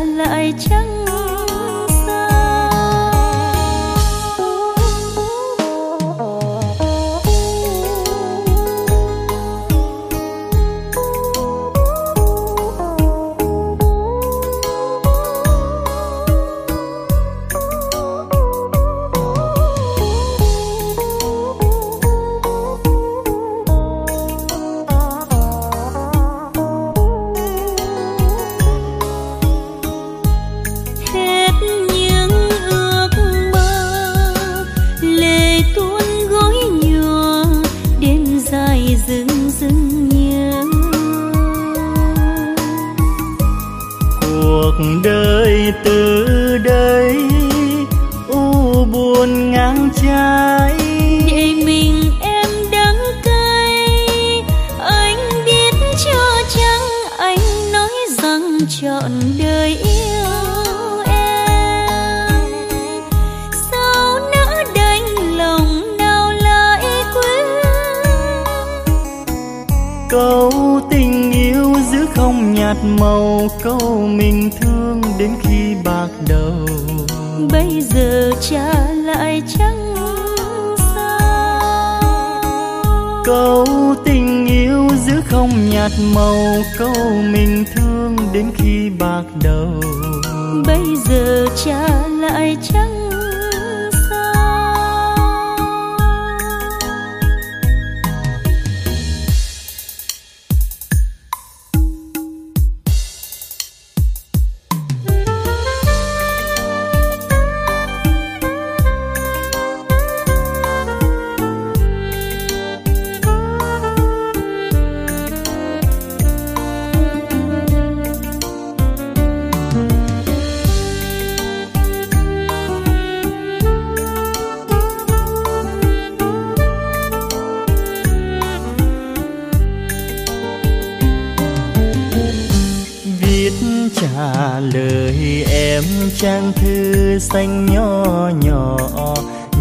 trang thư xanh nho nhỏ,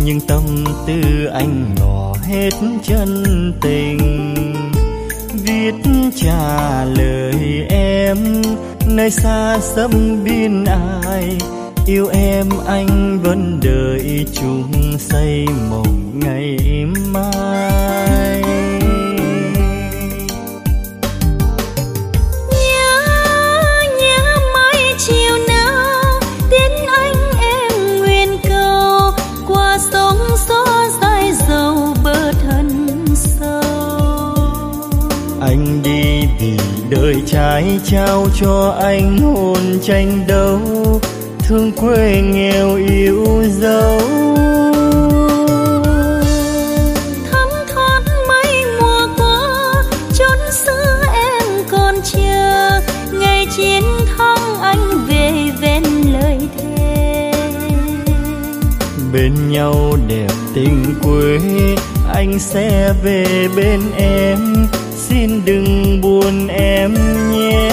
nhưng tâm tư anh ngỏ hết chân tình. Viết trả lời em, nơi xa xăm biên ai. Yêu em anh vẫn đợi chung xây mộng ngày mai. Trai trao cho anh hồn tranh đấu thương quê nghèo yêu dấu. Thấm thoát mấy mùa qua chốn xưa em còn chờ ngày chiến thắng anh về ven lời thề. Bên nhau đẹp tình quê anh sẽ về bên em xin đừng buồn em nhé.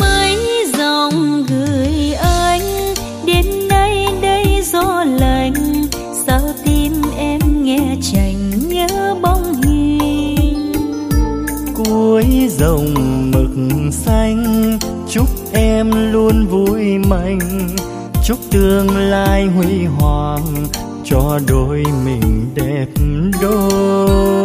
Mấy dòng gửi anh đến đây đây gió lạnh. Sao tim em nghe chành nhớ bóng hình? Cuối dòng mực xanh chúc em luôn vui mạnh. Chúc tương lai huy hoàng cho đôi mình đẹp đôi.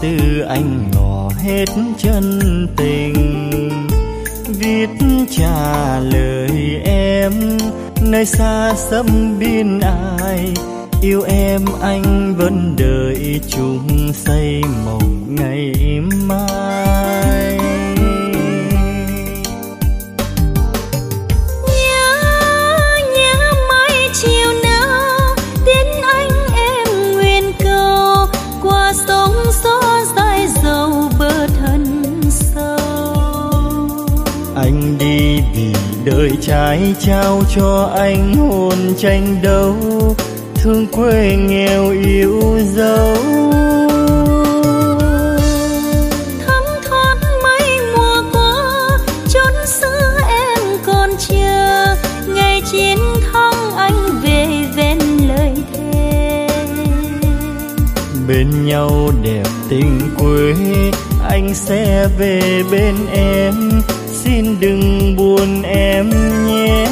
Tư anh ngỏ hết chân tình. Viết trả lời em, nơi xa xăm biên ai. Yêu em anh vẫn đợi chung xây mộng ngày mai. Trai trao cho anh hồn tranh đấu thương quê nghèo yêu dấu. Thấm thoát mấy mùa qua chốn xưa em còn chờ ngày chiến thắng anh về ven lời thề. Bên nhau đẹp tình quê anh sẽ về bên em xin đừng buồn em nhé.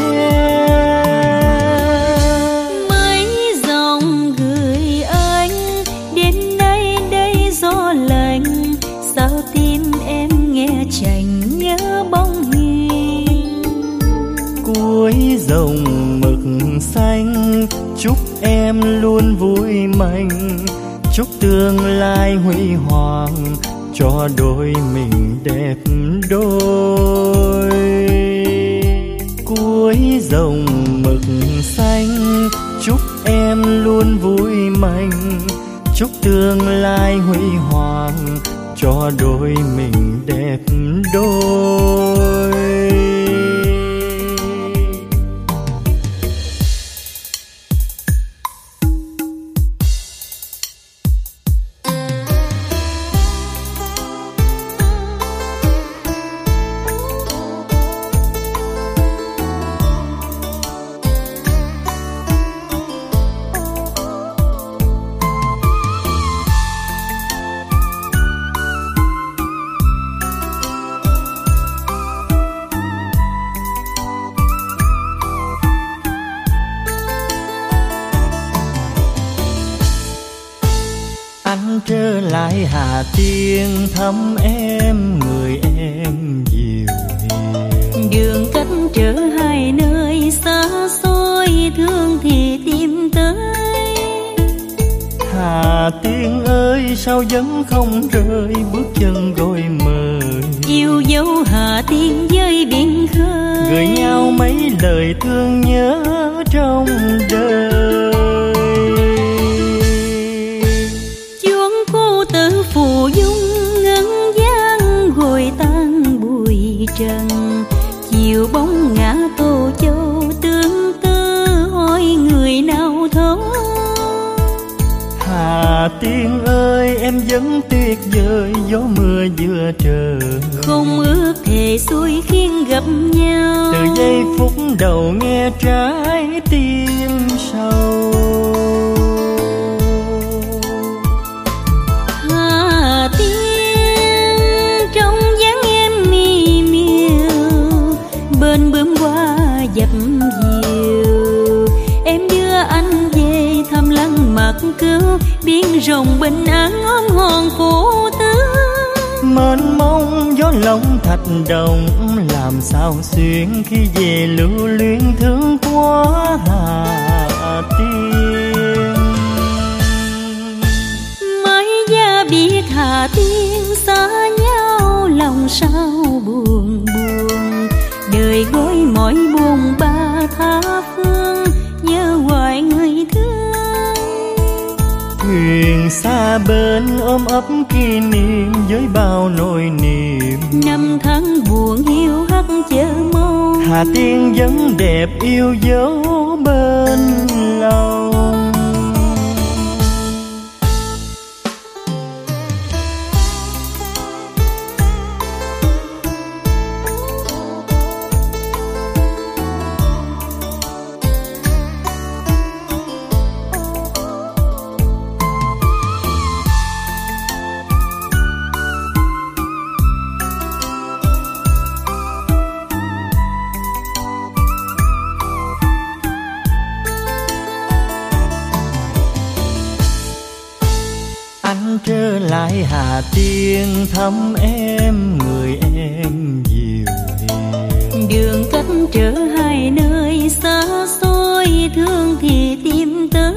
Mấy dòng gửi anh đến đây đây gió lạnh. Sao tim em nghe chành nhớ bóng hiền cuối dòng mực xanh chúc em luôn vui mạnh. Chúc tương lai huy hoàng cho đôi mình đẹp đôi rồng dòng mực xanh. Chúc em luôn vui mạnh, chúc tương lai huy hoàng, cho đôi mình đẹp đôi. Đẹp yêu dấu bên lòng. Thăm em người em dịu hiền đường cách trở hai nơi xa xôi thương thì tìm tới.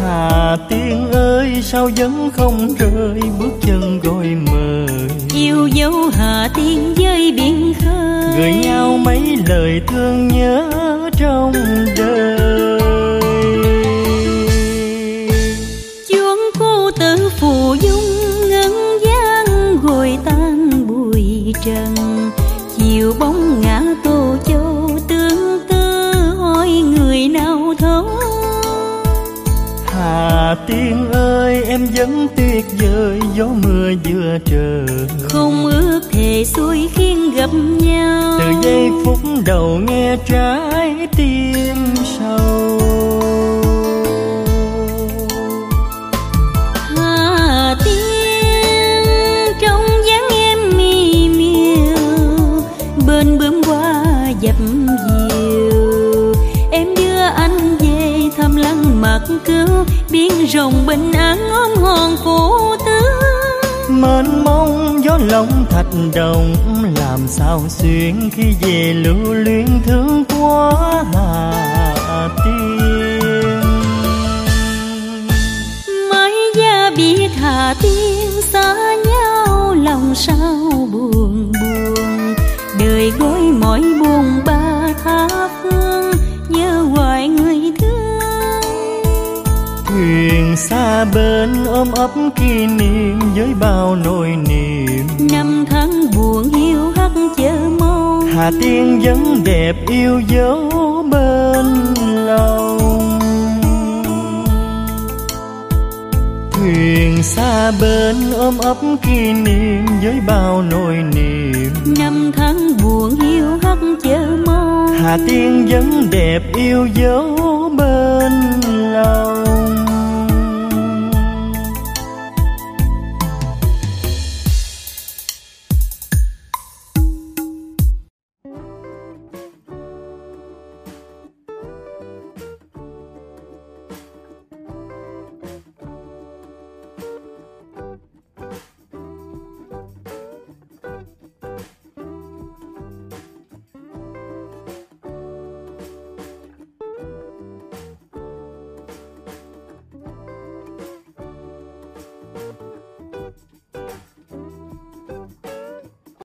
Hà tiên ơi sao vẫn không rơi bước chân gọi mời yêu dấu hà tiên với biển khơi. Gửi nhau mấy lời thương nhớ trong đời mưa vừa chờ không ước thề xuôi khiến gặp nhau. Từ giây phút đầu nghe trái tim sâu. Hà Tiên trong dáng em mi miều bên bướm hoa dập dìu. Em đưa anh về thăm lăng mặt cứu biển rồng bình an lòng thạch đồng làm sao xuyên khi về lưu luyến thương quá Hà Tiên mới gia biết Hà Tiên xa nhau lòng sao buồn buồn. Đời gối mỏi buồn ba tha phương nhớ hoài người thương. Thuyền xa bên ôm ấp kỷ niệm với bao Hà Tiên vẫn đẹp yêu dấu bên lòng. Thuyền xa bên ôm ấp kỷ niệm với bao nỗi niềm. Năm tháng buồn hiu hắt chờ mong. Hà Tiên vẫn đẹp yêu dấu bên lòng